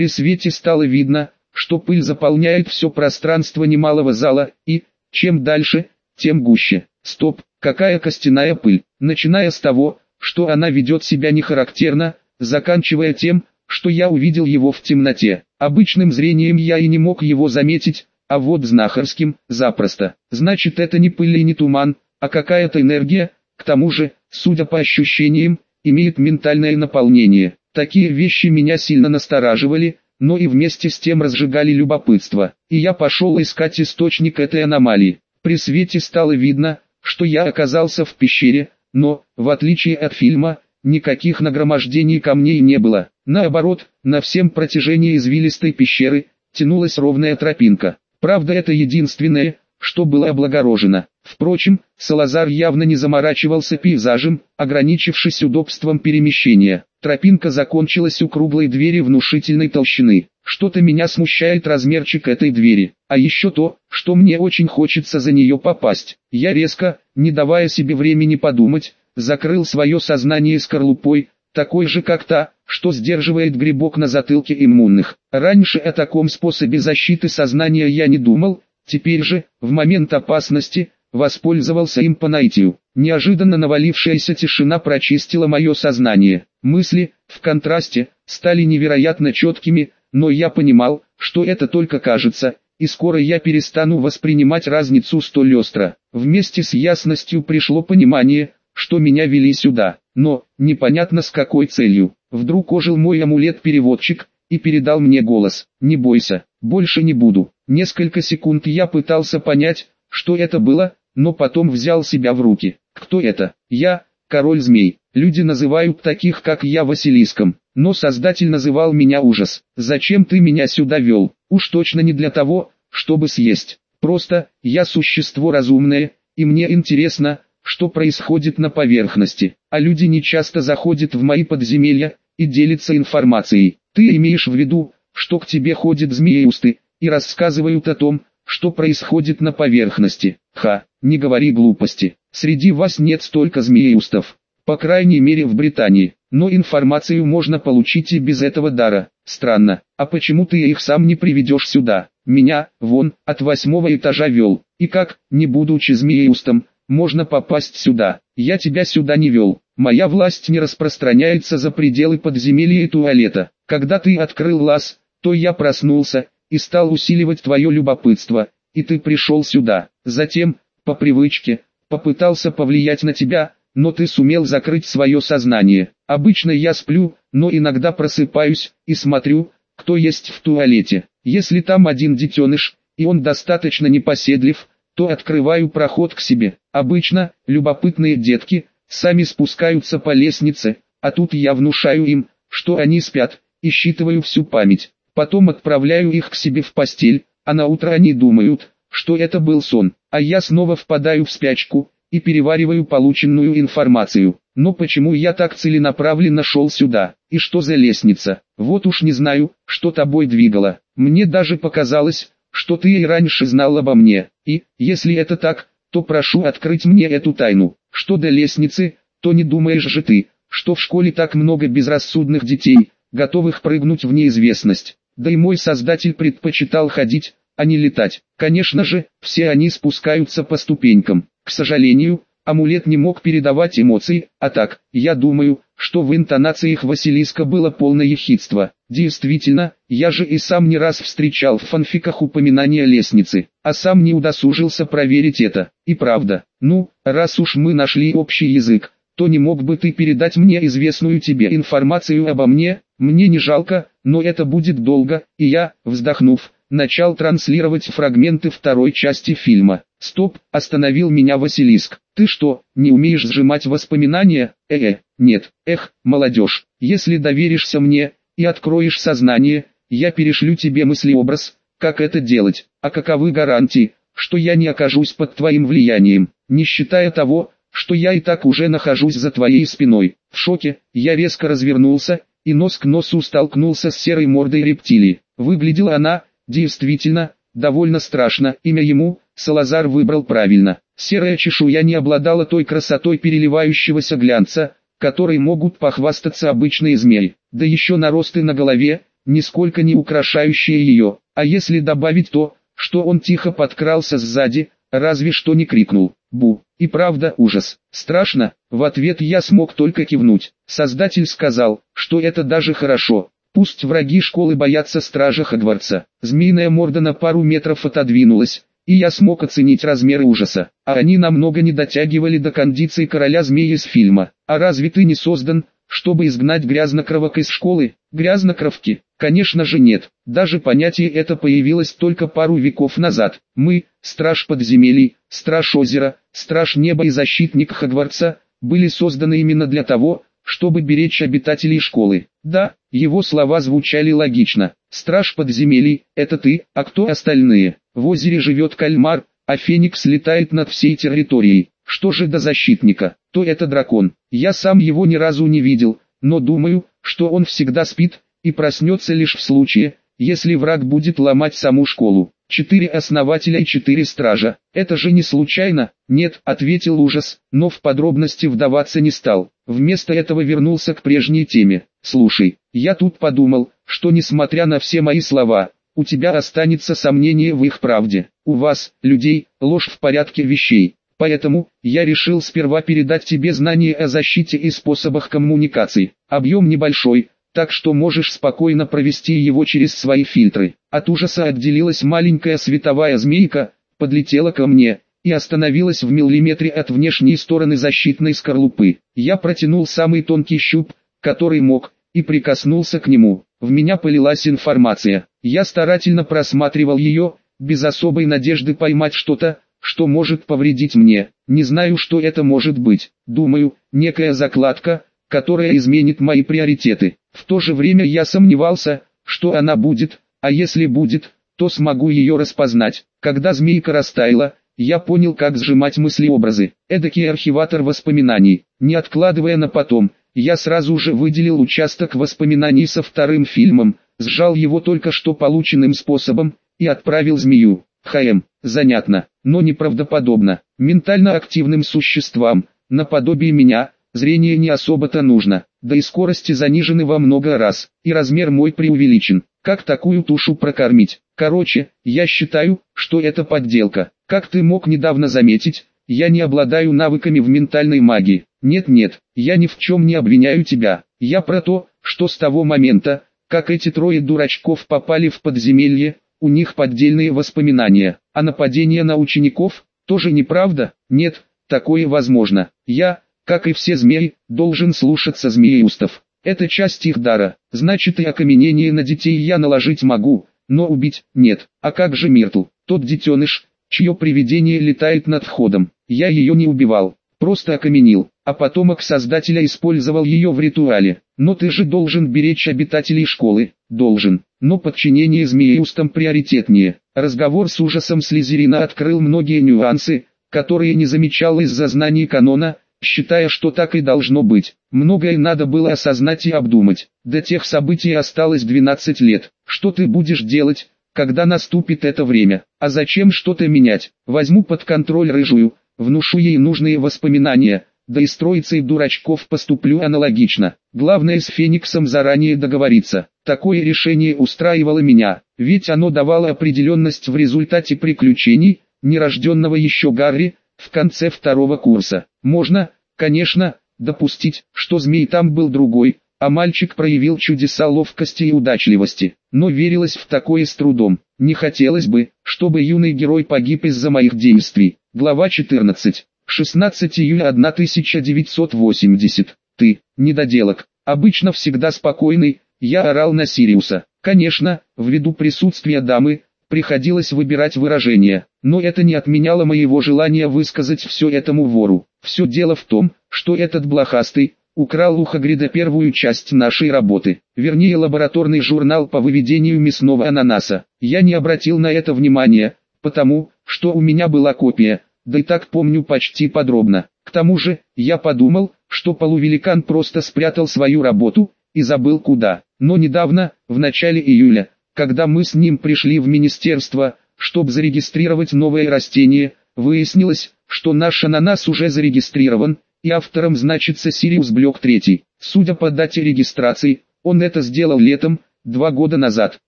При свете стало видно, что пыль заполняет все пространство немалого зала, и, чем дальше, тем гуще. Стоп, какая костяная пыль, начиная с того, что она ведет себя нехарактерно, заканчивая тем, что я увидел его в темноте. Обычным зрением я и не мог его заметить, а вот знахарским – запросто. Значит это не пыль и не туман, а какая-то энергия, к тому же, судя по ощущениям, имеет ментальное наполнение. Такие вещи меня сильно настораживали, но и вместе с тем разжигали любопытство, и я пошел искать источник этой аномалии. При свете стало видно, что я оказался в пещере, но, в отличие от фильма, никаких нагромождений камней не было. Наоборот, на всем протяжении извилистой пещеры, тянулась ровная тропинка. Правда это единственное, что было облагорожено. Впрочем, Салазар явно не заморачивался пейзажем, ограничившись удобством перемещения. Тропинка закончилась у круглой двери внушительной толщины. Что-то меня смущает размерчик этой двери, а еще то, что мне очень хочется за нее попасть. Я резко, не давая себе времени подумать, закрыл свое сознание скорлупой, такой же как та, что сдерживает грибок на затылке иммунных. Раньше о таком способе защиты сознания я не думал, теперь же, в момент опасности, воспользовался им по наитию. Неожиданно навалившаяся тишина прочистила мое сознание. Мысли, в контрасте, стали невероятно четкими, но я понимал, что это только кажется, и скоро я перестану воспринимать разницу столь остро. Вместе с ясностью пришло понимание, что меня вели сюда, но, непонятно с какой целью. Вдруг ожил мой амулет-переводчик, и передал мне голос. «Не бойся, больше не буду». Несколько секунд я пытался понять, что это было, но потом взял себя в руки. Кто это? Я, король змей. Люди называют таких как я Василиском, но создатель называл меня ужас. Зачем ты меня сюда вел? Уж точно не для того, чтобы съесть. Просто, я существо разумное, и мне интересно, что происходит на поверхности, а люди не часто заходят в мои подземелья и делятся информацией. Ты имеешь в виду, что к тебе ходят змееусты и рассказывают о том, что происходит на поверхности. Ха, не говори глупости. Среди вас нет столько змееустов. По крайней мере в Британии. Но информацию можно получить и без этого дара. Странно, а почему ты их сам не приведешь сюда? Меня, вон, от восьмого этажа вел. И как, не будучи змееустом, можно попасть сюда. Я тебя сюда не вел. Моя власть не распространяется за пределы подземелья и туалета. Когда ты открыл лаз, то я проснулся, и стал усиливать твое любопытство, и ты пришел сюда. Затем, по привычке, попытался повлиять на тебя, но ты сумел закрыть свое сознание. Обычно я сплю, но иногда просыпаюсь и смотрю, кто есть в туалете. Если там один детеныш, и он достаточно непоседлив, то открываю проход к себе. Обычно, любопытные детки, сами спускаются по лестнице, а тут я внушаю им, что они спят, и считываю всю память. Потом отправляю их к себе в постель, а на утро они думают, что это был сон, а я снова впадаю в спячку и перевариваю полученную информацию. Но почему я так целенаправленно шел сюда, и что за лестница? Вот уж не знаю, что тобой двигало. Мне даже показалось, что ты и раньше знал обо мне, и, если это так, то прошу открыть мне эту тайну. Что до лестницы, то не думаешь же ты, что в школе так много безрассудных детей, готовых прыгнуть в неизвестность. Да и мой создатель предпочитал ходить, а не летать. Конечно же, все они спускаются по ступенькам. К сожалению, амулет не мог передавать эмоции, а так, я думаю, что в интонациях Василиска было полное ехидство. Действительно, я же и сам не раз встречал в фанфиках упоминания лестницы, а сам не удосужился проверить это. И правда, ну, раз уж мы нашли общий язык, то не мог бы ты передать мне известную тебе информацию обо мне, мне не жалко, но это будет долго, и я, вздохнув, начал транслировать фрагменты второй части фильма. Стоп, остановил меня Василиск. Ты что, не умеешь сжимать воспоминания? Э-э, нет, эх, молодежь, если доверишься мне и откроешь сознание, я перешлю тебе мыслеобраз, как это делать, а каковы гарантии, что я не окажусь под твоим влиянием, не считая того, что я и так уже нахожусь за твоей спиной. В шоке, я резко развернулся, и нос к носу столкнулся с серой мордой рептилии. Выглядела она, действительно, довольно страшно, имя ему, Салазар выбрал правильно. Серая чешуя не обладала той красотой переливающегося глянца, которой могут похвастаться обычные змеи. Да еще наросты на голове, нисколько не украшающее ее. А если добавить то, что он тихо подкрался сзади, разве что не крикнул «Бу!» И правда ужас, страшно, в ответ я смог только кивнуть. Создатель сказал, что это даже хорошо. Пусть враги школы боятся стража Хогвартса. Змеиная морда на пару метров отодвинулась, и я смог оценить размеры ужаса. А они намного не дотягивали до кондиции короля змеи из фильма. А разве ты не создан, чтобы изгнать грязнокровок из школы? Грязнокровки? Конечно же нет. Даже понятие это появилось только пару веков назад. Мы, страж подземелий, страж озера, страж неба и защитник Хогвартса, были созданы именно для того, чтобы беречь обитателей школы. Да, его слова звучали логично. Страж подземелий, это ты, а кто остальные? В озере живет кальмар, а Феникс летает над всей территорией. Что же до защитника, то это дракон. Я сам его ни разу не видел, но думаю, что он всегда спит, и проснется лишь в случае, если враг будет ломать саму школу. Четыре основателя и четыре стража. Это же не случайно? Нет, ответил ужас, но в подробности вдаваться не стал. Вместо этого вернулся к прежней теме. Слушай, я тут подумал, что несмотря на все мои слова, у тебя останется сомнение в их правде. У вас, людей, ложь в порядке вещей. Поэтому, я решил сперва передать тебе знания о защите и способах коммуникации. Объем небольшой, так что можешь спокойно провести его через свои фильтры. От ужаса отделилась маленькая световая змейка, подлетела ко мне и остановилась в миллиметре от внешней стороны защитной скорлупы. Я протянул самый тонкий щуп, который мог, и прикоснулся к нему. В меня полилась информация. Я старательно просматривал ее, без особой надежды поймать что-то, что может повредить мне. Не знаю, что это может быть. Думаю, некая закладка, которая изменит мои приоритеты. В то же время я сомневался, что она будет, а если будет, то смогу ее распознать. Когда змейка растаяла, я понял, как сжимать мысли-образы. Эдакий архиватор воспоминаний. Не откладывая на потом, я сразу же выделил участок воспоминаний со вторым фильмом, сжал его только что полученным способом, и отправил змею. ХМ, занятно, но неправдоподобно. Ментально активным существам, наподобие меня, зрение не особо-то нужно, да и скорости занижены во много раз, и размер мой преувеличен. Как такую тушу прокормить? Короче, я считаю, что это подделка. Как ты мог недавно заметить, я не обладаю навыками в ментальной магии. Нет-нет, я ни в чем не обвиняю тебя. Я про то, что с того момента, как эти трое дурачков попали в подземелье, у них поддельные воспоминания. А нападение на учеников, тоже неправда? Нет, такое возможно. Я, как и все змеи, должен слушаться змееустов. Это часть их дара, значит и окаменение на детей я наложить могу, но убить – нет. А как же Миртл, тот детеныш, чье привидение летает над входом? Я ее не убивал, просто окаменил, а потомок создателя использовал ее в ритуале. Но ты же должен беречь обитателей школы, должен. Но подчинение змееустам приоритетнее. Разговор с ужасом Слизерина открыл многие нюансы, которые не замечал из-за знаний канона, считая, что так и должно быть. Многое надо было осознать и обдумать. До тех событий осталось 12 лет. Что ты будешь делать, когда наступит это время? А зачем что-то менять? Возьму под контроль рыжую, внушу ей нужные воспоминания, да и с троицей дурачков поступлю аналогично. Главное с Фениксом заранее договориться. Такое решение устраивало меня, ведь оно давало определенность в результате приключений, нерожденного еще Гарри, в конце второго курса. Можно, конечно, допустить, что змей там был другой, а мальчик проявил чудеса ловкости и удачливости, но верилось в такое с трудом. Не хотелось бы, чтобы юный герой погиб из-за моих действий. Глава 14. 16 июля 1980. Ты, недоделок, обычно всегда спокойный, я орал на Сириуса. Конечно, ввиду присутствия дамы, приходилось выбирать выражение, но это не отменяло моего желания высказать все этому вору. Все дело в том, что этот блохастый, украл у Хагрида первую часть нашей работы, вернее лабораторный журнал по выведению мясного ананаса. Я не обратил на это внимания, потому, что у меня была копия, да и так помню почти подробно. К тому же, я подумал, что полувеликан просто спрятал свою работу, и забыл куда. Но недавно, в начале июля, когда мы с ним пришли в министерство, чтобы зарегистрировать новое растение, выяснилось, что наш ананас уже зарегистрирован, и автором значится Сириус Блок 3. Судя по дате регистрации, он это сделал летом два года назад.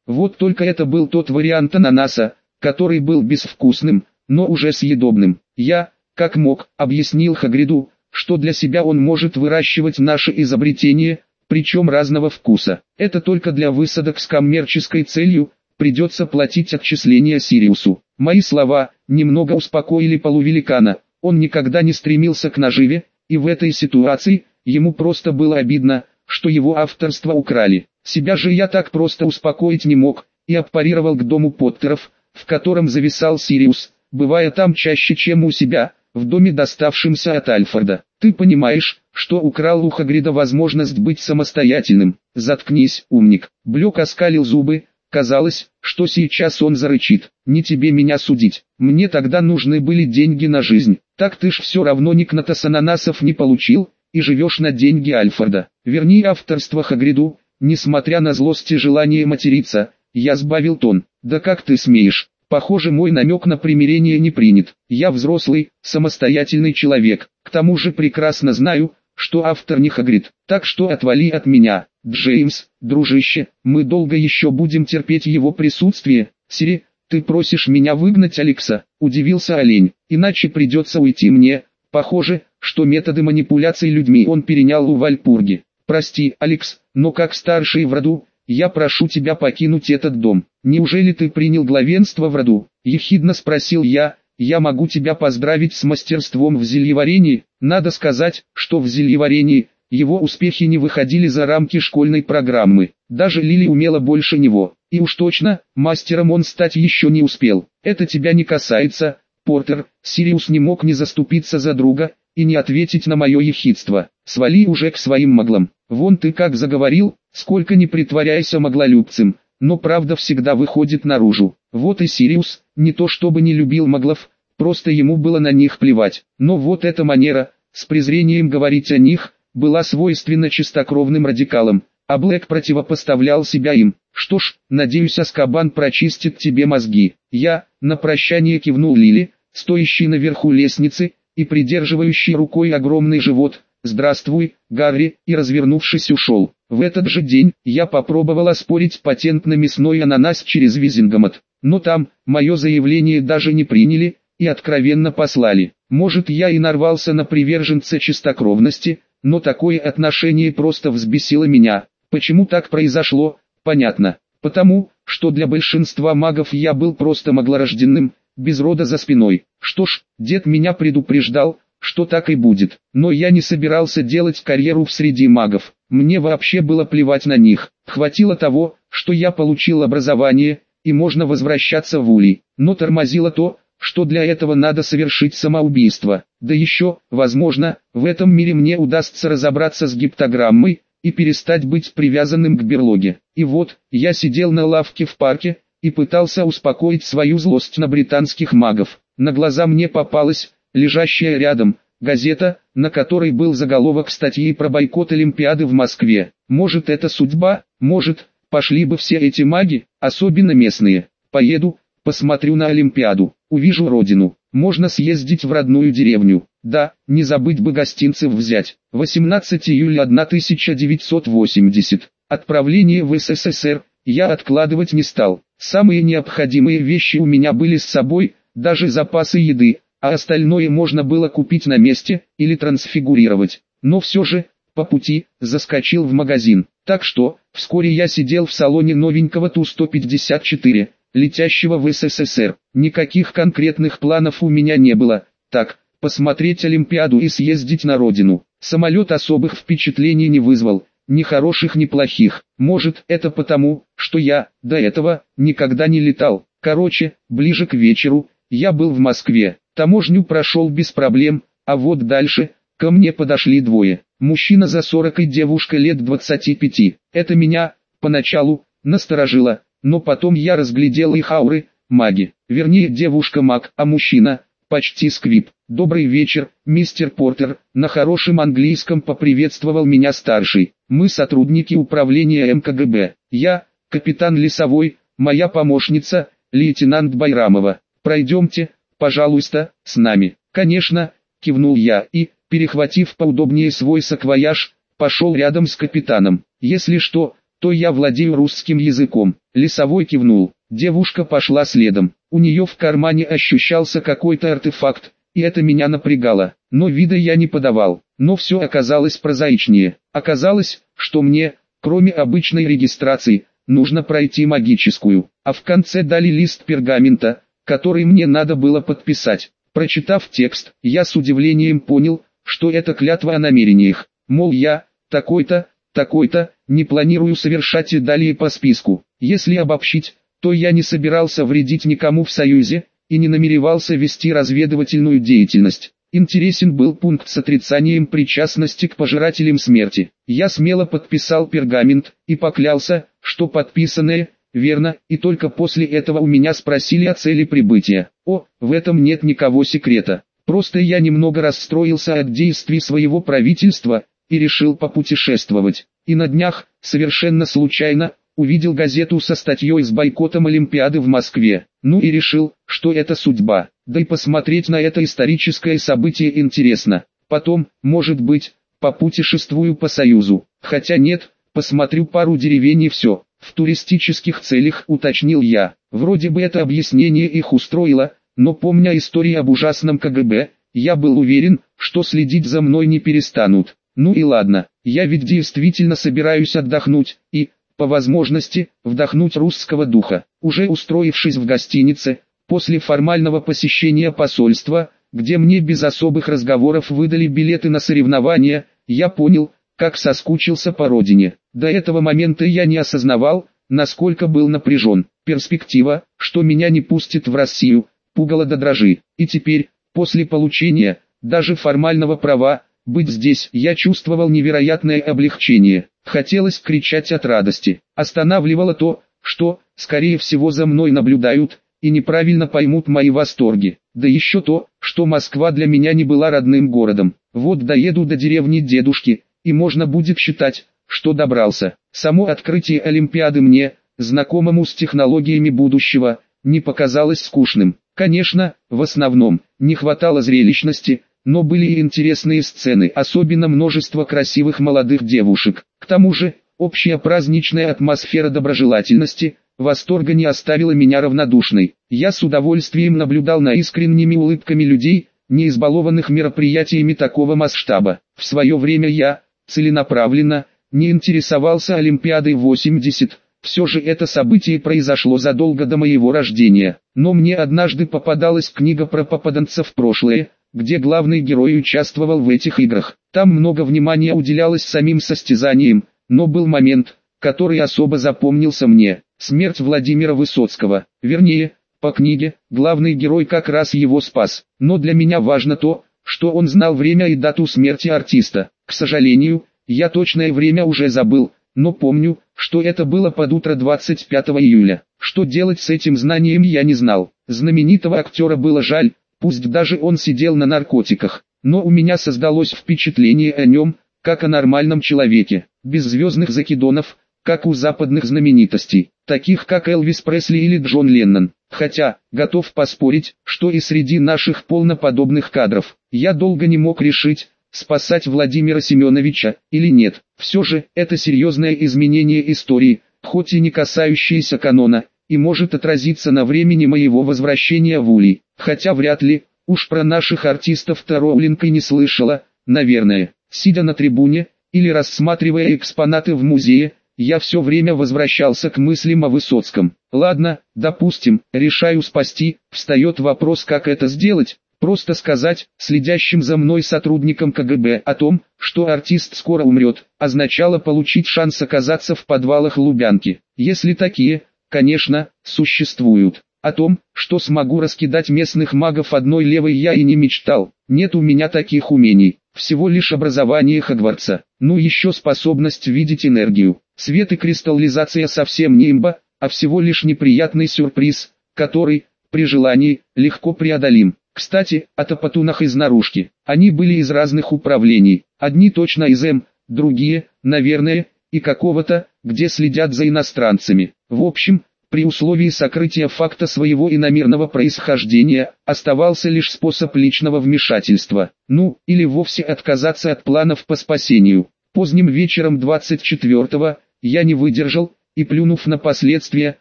Вот только это был тот вариант ананаса, который был безвкусным, но уже съедобным. Я, как мог, объяснил Хагриду, что для себя он может выращивать наше изобретение, причем разного вкуса. Это только для высадок с коммерческой целью, придется платить отчисления Сириусу. Мои слова немного успокоили полувеликана, он никогда не стремился к наживе, и в этой ситуации, ему просто было обидно, что его авторство украли. Себя же я так просто успокоить не мог, и аппарировал к дому Поттеров, в котором зависал Сириус, бывая там чаще, чем у себя, в доме доставшемся от Альфреда. Ты понимаешь, что украл у Хагрида возможность быть самостоятельным. Заткнись, умник. Блек оскалил зубы, казалось, что сейчас он зарычит. Не тебе меня судить. Мне тогда нужны были деньги на жизнь. Так ты ж все равно никната с ананасов не получил, и живешь на деньги Альфреда. Верни авторство Хагриду, несмотря на злость и желание материться, я сбавил тон. Да как ты смеешь? Похоже мой намек на примирение не принят. Я взрослый, самостоятельный человек. К тому же прекрасно знаю, что автор не Хагрид. Так что отвали от меня. Джеймс, дружище, мы долго еще будем терпеть его присутствие. Сири, ты просишь меня выгнать Алекса? Удивился олень. Иначе придется уйти мне. Похоже, что методы манипуляций людьми он перенял у Вальпурги. Прости, Алекс, но как старший в роду, я прошу тебя покинуть этот дом. Неужели ты принял главенство в роду? Ехидно спросил я, я могу тебя поздравить с мастерством в зельеварении. Надо сказать, что в зельеварении, его успехи не выходили за рамки школьной программы. Даже Лили умела больше него. И уж точно, мастером он стать еще не успел. Это тебя не касается, Поттер. Сириус не мог не заступиться за друга, и не ответить на мое ехидство. Свали уже к своим маглам. Вон ты как заговорил, сколько не притворяйся маглолюбцем, но правда всегда выходит наружу. Вот и Сириус, не то чтобы не любил маглов, просто ему было на них плевать. Но вот эта манера, с презрением говорить о них, была свойственна чистокровным радикалам, а Блэк противопоставлял себя им. Что ж, надеюсь Азкабан прочистит тебе мозги. Я, на прощание кивнул Лили, стоящей наверху лестницы, и придерживающей рукой огромный живот, «Здравствуй, Гарри», и развернувшись ушел. В этот же день, я попробовал оспорить патент на мясной ананас через Визингомот, но там, мое заявление даже не приняли, и откровенно послали. Может я и нарвался на приверженца чистокровности, но такое отношение просто взбесило меня. Почему так произошло, понятно. Потому, что для большинства магов я был просто маглорожденным, без рода за спиной. Что ж, дед меня предупреждал, что так и будет. Но я не собирался делать карьеру в среди магов. Мне вообще было плевать на них. Хватило того, что я получил образование, и можно возвращаться в Улей. Но тормозило то, что для этого надо совершить самоубийство. Да еще, возможно, в этом мире мне удастся разобраться с гиптограммой, и перестать быть привязанным к берлоге. И вот, я сидел на лавке в парке, и пытался успокоить свою злость на британских магов. На глаза мне попалась, лежащая рядом, газета, на которой был заголовок статьи про бойкот Олимпиады в Москве. Может это судьба, может, пошли бы все эти маги, особенно местные. Поеду, посмотрю на Олимпиаду, увижу родину, можно съездить в родную деревню. Да, не забыть бы гостинцев взять. 18 июля 1980. Отправление в СССР, я откладывать не стал. Самые необходимые вещи у меня были с собой, даже запасы еды, а остальное можно было купить на месте или трансфигурировать. Но все же, по пути, заскочил в магазин. Так что, вскоре я сидел в салоне новенького Ту-154, летящего в СССР. Никаких конкретных планов у меня не было. Так, посмотреть Олимпиаду и съездить на родину. Самолет особых впечатлений не вызвал, ни хороших, ни плохих. Может, это потому, что я, до этого, никогда не летал. Короче, ближе к вечеру, я был в Москве. Таможню прошел без проблем, а вот дальше, ко мне подошли двое. Мужчина за 40 и девушка лет 25. Это меня, поначалу, насторожило, но потом я разглядел их ауры, маги. Вернее, девушка-маг, а мужчина, почти сквип. «Добрый вечер, мистер Портер», на хорошем английском поприветствовал меня старший. «Мы сотрудники управления МКГБ. Я, капитан Лесовой, моя помощница, лейтенант Байрамова. Пройдемте, пожалуйста, с нами». «Конечно», кивнул я и, перехватив поудобнее свой саквояж, пошел рядом с капитаном. «Если что, то я владею русским языком. Лесовой кивнул. Девушка пошла следом. У нее в кармане ощущался какой-то артефакт, и это меня напрягало. Но вида я не подавал. Но все оказалось прозаичнее. Оказалось, что мне, кроме обычной регистрации, нужно пройти магическую. А в конце дали лист пергамента, который мне надо было подписать. Прочитав текст, я с удивлением понял, что это клятва о намерениях. Мол я, такой-то, такой-то, не планирую совершать и далее по списку. Если обобщить, то я не собирался вредить никому в Союзе, и не намеревался вести разведывательную деятельность. Интересен был пункт с отрицанием причастности к пожирателям смерти. Я смело подписал пергамент, и поклялся, что подписанное, верно, и только после этого у меня спросили о цели прибытия. О, в этом нет никого секрета. Просто я немного расстроился от действий своего правительства, и решил попутешествовать. И на днях, совершенно случайно, увидел газету со статьей с бойкотом Олимпиады в Москве. Ну и решил, что это судьба. Да и посмотреть на это историческое событие интересно. Потом, может быть, попутешествую по Союзу. Хотя нет, посмотрю пару деревень и все. В туристических целях уточнил я. Вроде бы это объяснение их устроило, но помня истории об ужасном КГБ, я был уверен, что следить за мной не перестанут. Ну и ладно, я ведь действительно собираюсь отдохнуть, и, по возможности, вдохнуть русского духа. Уже устроившись в гостинице, после формального посещения посольства, где мне без особых разговоров выдали билеты на соревнования, я понял, как соскучился по родине. До этого момента я не осознавал, насколько был напряжен. Перспектива, что меня не пустят в Россию, пугала до дрожи. И теперь, после получения, даже формального права, быть здесь, я чувствовал невероятное облегчение. Хотелось кричать от радости. Останавливало то, что, скорее всего за мной наблюдают, и неправильно поймут мои восторги. Да еще то, что Москва для меня не была родным городом. Вот доеду до деревни дедушки, и можно будет считать, что добрался. Само открытие Олимпиады мне, знакомому с технологиями будущего, не показалось скучным. Конечно, в основном, не хватало зрелищности, но были и интересные сцены, особенно множество красивых молодых девушек. К тому же, общая праздничная атмосфера доброжелательности, восторга не оставила меня равнодушной. Я с удовольствием наблюдал на искренними улыбками людей, не избалованных мероприятиями такого масштаба. В свое время я, целенаправленно, не интересовался Олимпиадой 80, все же это событие произошло задолго до моего рождения. Но мне однажды попадалась книга про попаданцев в прошлое, где главный герой участвовал в этих играх. Там много внимания уделялось самим состязаниям, но был момент, который особо запомнился мне. Смерть Владимира Высоцкого. Вернее, по книге, главный герой как раз его спас. Но для меня важно то, что он знал время и дату смерти артиста. К сожалению, я точное время уже забыл, но помню, что это было под утро 25 июля. Что делать с этим знанием я не знал. Знаменитого актера было жаль, Пусть даже он сидел на наркотиках, но у меня создалось впечатление о нем, как о нормальном человеке, без звездных закидонов, как у западных знаменитостей, таких как Элвис Пресли или Джон Леннон. Хотя, готов поспорить, что и среди наших полноподобных кадров, я долго не мог решить, спасать Владимира Семеновича или нет. Все же, это серьезное изменение истории, хоть и не касающееся канона, и может отразиться на времени моего возвращения в Улей. Хотя вряд ли, уж про наших артистов-то и не слышала, наверное. Сидя на трибуне, или рассматривая экспонаты в музее, я все время возвращался к мыслям о Высоцком. Ладно, допустим, решаю спасти, встает вопрос как это сделать, просто сказать, следящим за мной сотрудникам КГБ о том, что артист скоро умрет, означало получить шанс оказаться в подвалах Лубянки. Если такие, конечно, существуют. О том, что смогу раскидать местных магов одной левой я и не мечтал. Нет у меня таких умений. Всего лишь образование Хогвартса. Ну еще способность видеть энергию. Свет и кристаллизация совсем не имба, а всего лишь неприятный сюрприз, который, при желании, легко преодолим. Кстати, о топотунах из наружки. Они были из разных управлений. Одни точно из М, другие, наверное, и какого-то, где следят за иностранцами. В общем, при условии сокрытия факта своего иномерного происхождения, оставался лишь способ личного вмешательства, ну, или вовсе отказаться от планов по спасению. Поздним вечером 24-го, я не выдержал, и плюнув на последствия,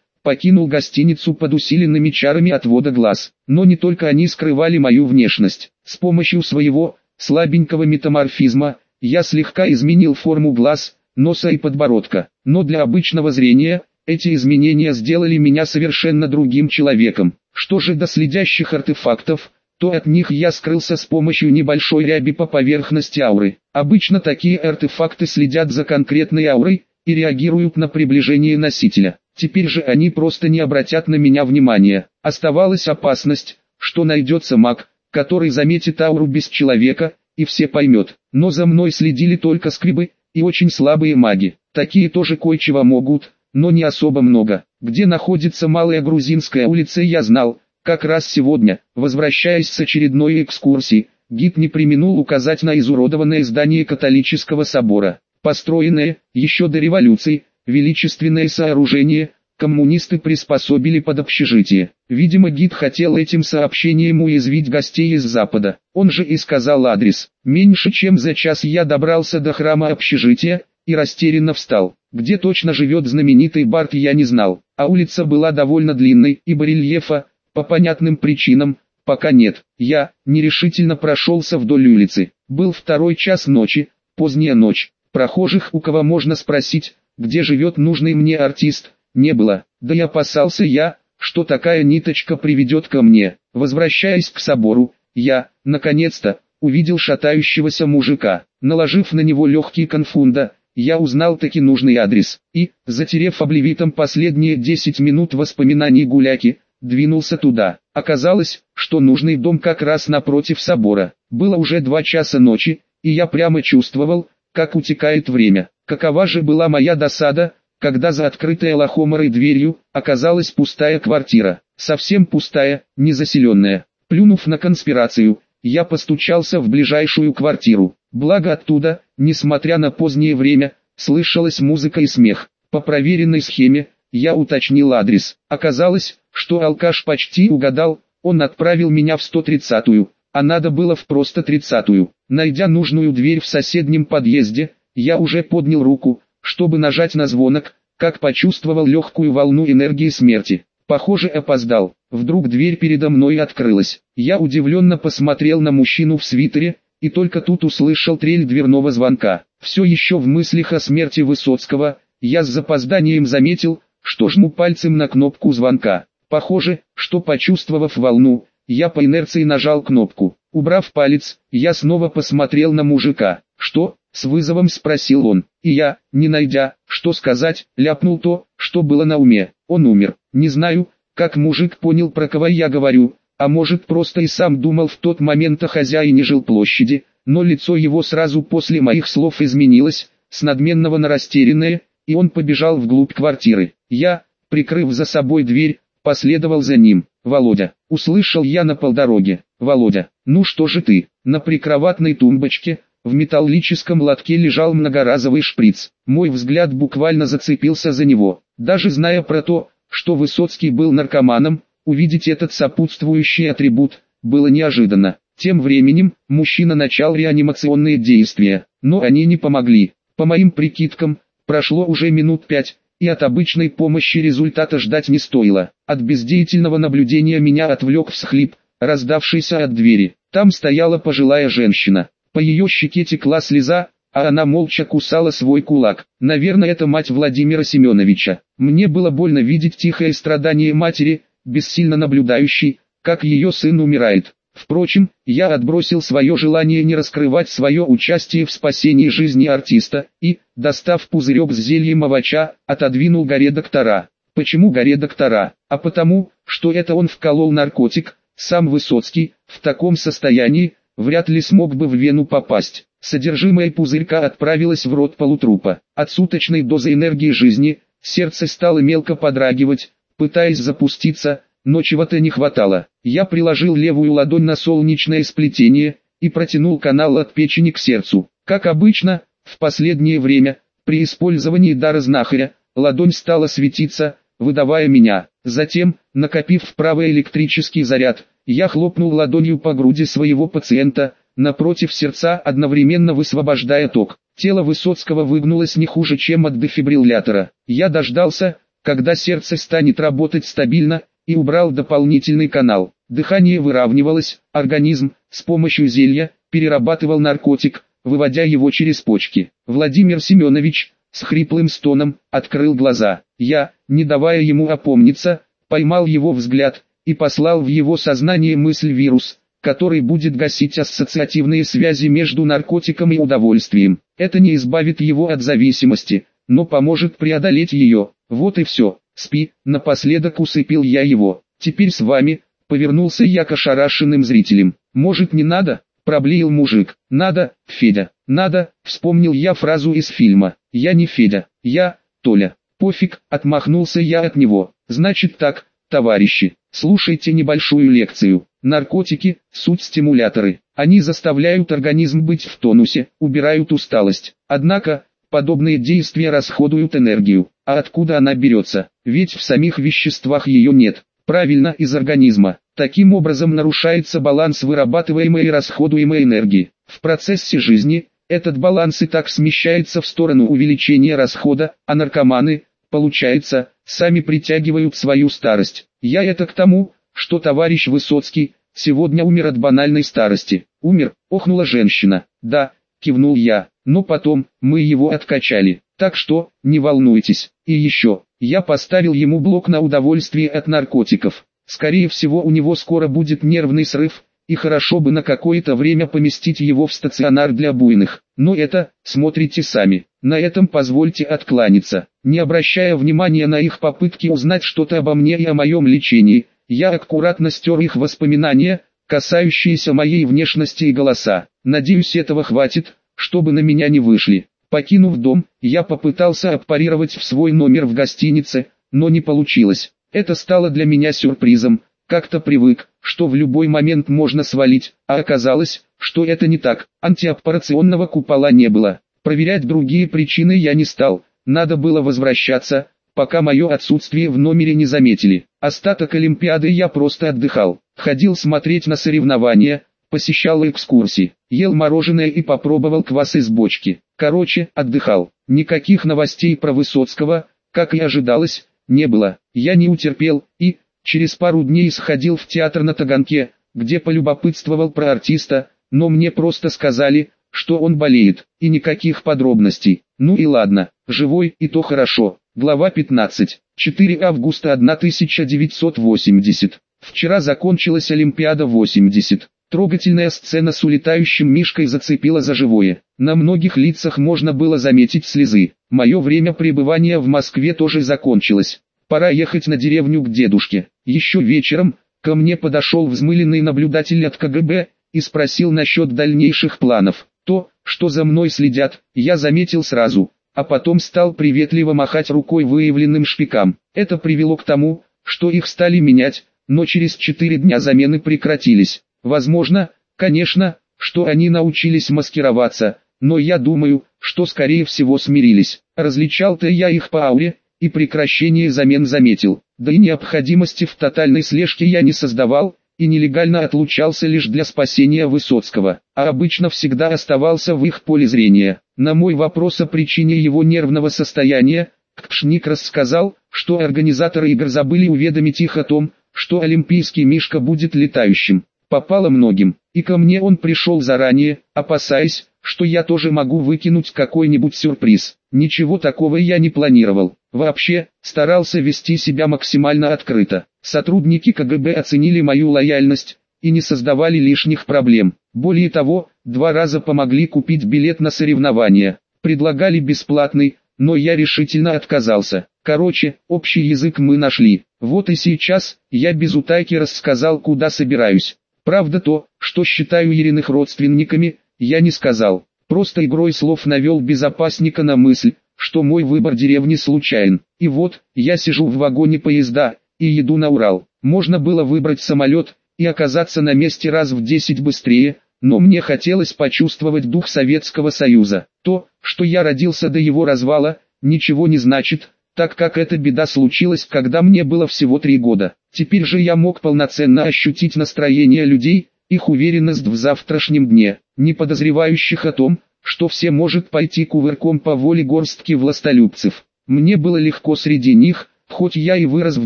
покинул гостиницу под усиленными чарами отвода глаз. Но не только они скрывали мою внешность. С помощью своего слабенького метаморфизма я слегка изменил форму глаз, носа и подбородка. Но для обычного зрения эти изменения сделали меня совершенно другим человеком. Что же до следящих артефактов, то от них я скрылся с помощью небольшой ряби по поверхности ауры. Обычно такие артефакты следят за конкретной аурой и реагируют на приближение носителя. Теперь же они просто не обратят на меня внимания. Оставалась опасность, что найдется маг, который заметит ауру без человека, и все поймет. Но за мной следили только скрибы, и очень слабые маги. Такие тоже кое-чего могут, но не особо много. Где находится Малая Грузинская улица я знал, как раз сегодня, возвращаясь с очередной экскурсии, гид не применул указать на изуродованное здание католического собора. Построенное, еще до революции, величественное сооружение, коммунисты приспособили под общежитие. Видимо гид хотел этим сообщением уязвить гостей из Запада. Он же и сказал адрес. Меньше чем за час я добрался до храма общежития, и растерянно встал. Где точно живет знаменитый Барт я не знал, а улица была довольно длинной, и барельефа, по понятным причинам, пока нет. Я нерешительно прошелся вдоль улицы. Был второй час ночи, поздняя ночь. Прохожих, у кого можно спросить, где живет нужный мне артист, не было. Да и опасался я, что такая ниточка приведет ко мне. Возвращаясь к собору, я, наконец-то, увидел шатающегося мужика. Наложив на него легкий конфунда, я узнал таки нужный адрес, и, затерев обливитом последние 10 минут воспоминаний гуляки, двинулся туда. Оказалось, что нужный дом как раз напротив собора. Было уже два часа ночи, и я прямо чувствовал, как утекает время. Какова же была моя досада, когда за открытой лохоморой дверью оказалась пустая квартира. Совсем пустая, незаселенная. Плюнув на конспирацию, я постучался в ближайшую квартиру. Благо оттуда, несмотря на позднее время, слышалась музыка и смех. По проверенной схеме, я уточнил адрес. Оказалось, что алкаш почти угадал, он отправил меня в 130-ю, а надо было в просто 30-ю. Найдя нужную дверь в соседнем подъезде, я уже поднял руку, чтобы нажать на звонок, как почувствовал легкую волну энергии смерти. Похоже опоздал. Вдруг дверь передо мной открылась. Я удивленно посмотрел на мужчину в свитере, и только тут услышал трель дверного звонка. Все еще в мыслях о смерти Высоцкого, я с запозданием заметил, что жму пальцем на кнопку звонка. Похоже, что почувствовав волну, я по инерции нажал кнопку. Убрав палец, я снова посмотрел на мужика. «Что?» — с вызовом спросил он. И я, не найдя, что сказать, ляпнул то, что было на уме. Он умер. Не знаю, как мужик понял про кого я говорю, а может просто и сам думал в тот момент о хозяине жилплощади, но лицо его сразу после моих слов изменилось, с надменного на растерянное, и он побежал вглубь квартиры. Я, прикрыв за собой дверь, последовал за ним. «Володя», услышал я на полдороге. «Володя, ну что же ты?» На прикроватной тумбочке, в металлическом лотке лежал многоразовый шприц. Мой взгляд буквально зацепился за него. Даже зная про то, что Высоцкий был наркоманом, увидеть этот сопутствующий атрибут, было неожиданно. Тем временем, мужчина начал реанимационные действия, но они не помогли. По моим прикидкам, прошло уже минут пять, и от обычной помощи результата ждать не стоило. От бездеятельного наблюдения меня отвлек всхлип, раздавшийся от двери. Там стояла пожилая женщина. По ее щеке текла слеза, а она молча кусала свой кулак. Наверное, это мать Владимира Семеновича. Мне было больно видеть тихое страдание матери, бессильно наблюдающей, как ее сын умирает. Впрочем, я отбросил свое желание не раскрывать свое участие в спасении жизни артиста, и, достав пузырек с зельем овоща, отодвинул горе доктора. Почему горе доктора? А потому, что это он вколол наркотик, сам Высоцкий, в таком состоянии, вряд ли смог бы в вену попасть. Содержимое пузырька отправилось в рот полутрупа. От суточной дозы энергии жизни, сердце стало мелко подрагивать, пытаясь запуститься, но чего-то не хватало. Я приложил левую ладонь на солнечное сплетение и протянул канал от печени к сердцу. Как обычно, в последнее время, при использовании дара знахаря, ладонь стала светиться, выдавая меня. Затем, накопив в правый электрический заряд, я хлопнул ладонью по груди своего пациента, напротив сердца, одновременно высвобождая ток. Тело Высоцкого выгнулось не хуже, чем от дефибриллятора. Я дождался, когда сердце станет работать стабильно, и убрал дополнительный канал. Дыхание выравнивалось, организм, с помощью зелья, перерабатывал наркотик, выводя его через почки. Владимир Семенович, с хриплым стоном, открыл глаза. Я, не давая ему опомниться, поймал его взгляд, и послал в его сознание мысль вирус, который будет гасить ассоциативные связи между наркотиком и удовольствием. Это не избавит его от зависимости, но поможет преодолеть ее. Вот и все. Спи, напоследок усыпил я его. Теперь с вами, повернулся я к ошарашенным зрителям. Может не надо? Проблеял мужик. Надо, Федя, надо, вспомнил я фразу из фильма. Я не Федя, я, Толя. Пофиг, отмахнулся я от него. Значит так, товарищи, слушайте небольшую лекцию. Наркотики – суть стимуляторы. Они заставляют организм быть в тонусе, убирают усталость. Однако, подобные действия расходуют энергию. А откуда она берется? Ведь в самих веществах ее нет. Правильно, из организма. Таким образом нарушается баланс вырабатываемой и расходуемой энергии. В процессе жизни, этот баланс и так смещается в сторону увеличения расхода, а наркоманы, получается, сами притягивают свою старость. Я это к тому, что товарищ Высоцкий, сегодня умер от банальной старости. Умер, охнула женщина. Да, кивнул я, но потом, мы его откачали. Так что, не волнуйтесь. И еще, я поставил ему блок на удовольствие от наркотиков. Скорее всего у него скоро будет нервный срыв, и хорошо бы на какое-то время поместить его в стационар для буйных. Но это, смотрите сами. На этом позвольте откланяться. Не обращая внимания на их попытки узнать что-то обо мне и о моем лечении, я аккуратно стер их воспоминания, касающиеся моей внешности и голоса. Надеюсь этого хватит, чтобы на меня не вышли. Покинув дом, я попытался аппарировать в свой номер в гостинице, но не получилось. Это стало для меня сюрпризом. Как-то привык, что в любой момент можно свалить, а оказалось, что это не так. Антиаппарационного купола не было. Проверять другие причины я не стал. Надо было возвращаться, пока мое отсутствие в номере не заметили. Остаток Олимпиады я просто отдыхал, ходил смотреть на соревнования, посещал экскурсии, ел мороженое и попробовал квас из бочки. Короче, отдыхал. Никаких новостей про Высоцкого, как и ожидалось, не было. Я не утерпел и, через пару дней сходил в театр на Таганке, где полюбопытствовал про артиста, но мне просто сказали, что он болеет, и никаких подробностей. Ну и ладно, живой и то хорошо. Глава 15. 4 августа 1980. Вчера закончилась Олимпиада 80. Трогательная сцена с улетающим мишкой зацепила за живое. На многих лицах можно было заметить слезы. Мое время пребывания в Москве тоже закончилось. Пора ехать на деревню к дедушке. Еще вечером, ко мне подошел взмыленный наблюдатель от КГБ, и спросил насчет дальнейших планов. То, что за мной следят, я заметил сразу, а потом стал приветливо махать рукой выявленным шпикам. Это привело к тому, что их стали менять, но через четыре дня замены прекратились. Возможно, конечно, что они научились маскироваться, но я думаю, что скорее всего смирились. Различал-то я их по ауре, и прекращение замен заметил. Да и необходимости в тотальной слежке я не создавал, и нелегально отлучался лишь для спасения Высоцкого, а обычно всегда оставался в их поле зрения. На мой вопрос о причине его нервного состояния, Кпшник рассказал, что организаторы игр забыли уведомить их о том, что олимпийский мишка будет летающим. Попало многим, и ко мне он пришел заранее, опасаясь, что я тоже могу выкинуть какой-нибудь сюрприз. Ничего такого я не планировал. Вообще, старался вести себя максимально открыто. Сотрудники КГБ оценили мою лояльность и не создавали лишних проблем. Более того, два раза помогли купить билет на соревнования. Предлагали бесплатный, но я решительно отказался. Короче, общий язык мы нашли. Вот и сейчас, я без утайки рассказал куда собираюсь. Правда то, что считаю Ериных родственниками, я не сказал. Просто игрой слов навел безопасника на мысль, что мой выбор деревни случайен. И вот, я сижу в вагоне поезда, и еду на Урал. Можно было выбрать самолет, и оказаться на месте раз в 10 быстрее, но мне хотелось почувствовать дух Советского Союза. То, что я родился до его развала, ничего не значит, так как эта беда случилась, когда мне было всего три года. Теперь же я мог полноценно ощутить настроение людей, их уверенность в завтрашнем дне. не подозревающих о том, что все может пойти кувырком по воле горстки властолюбцев. Мне было легко среди них, хоть я и вырос в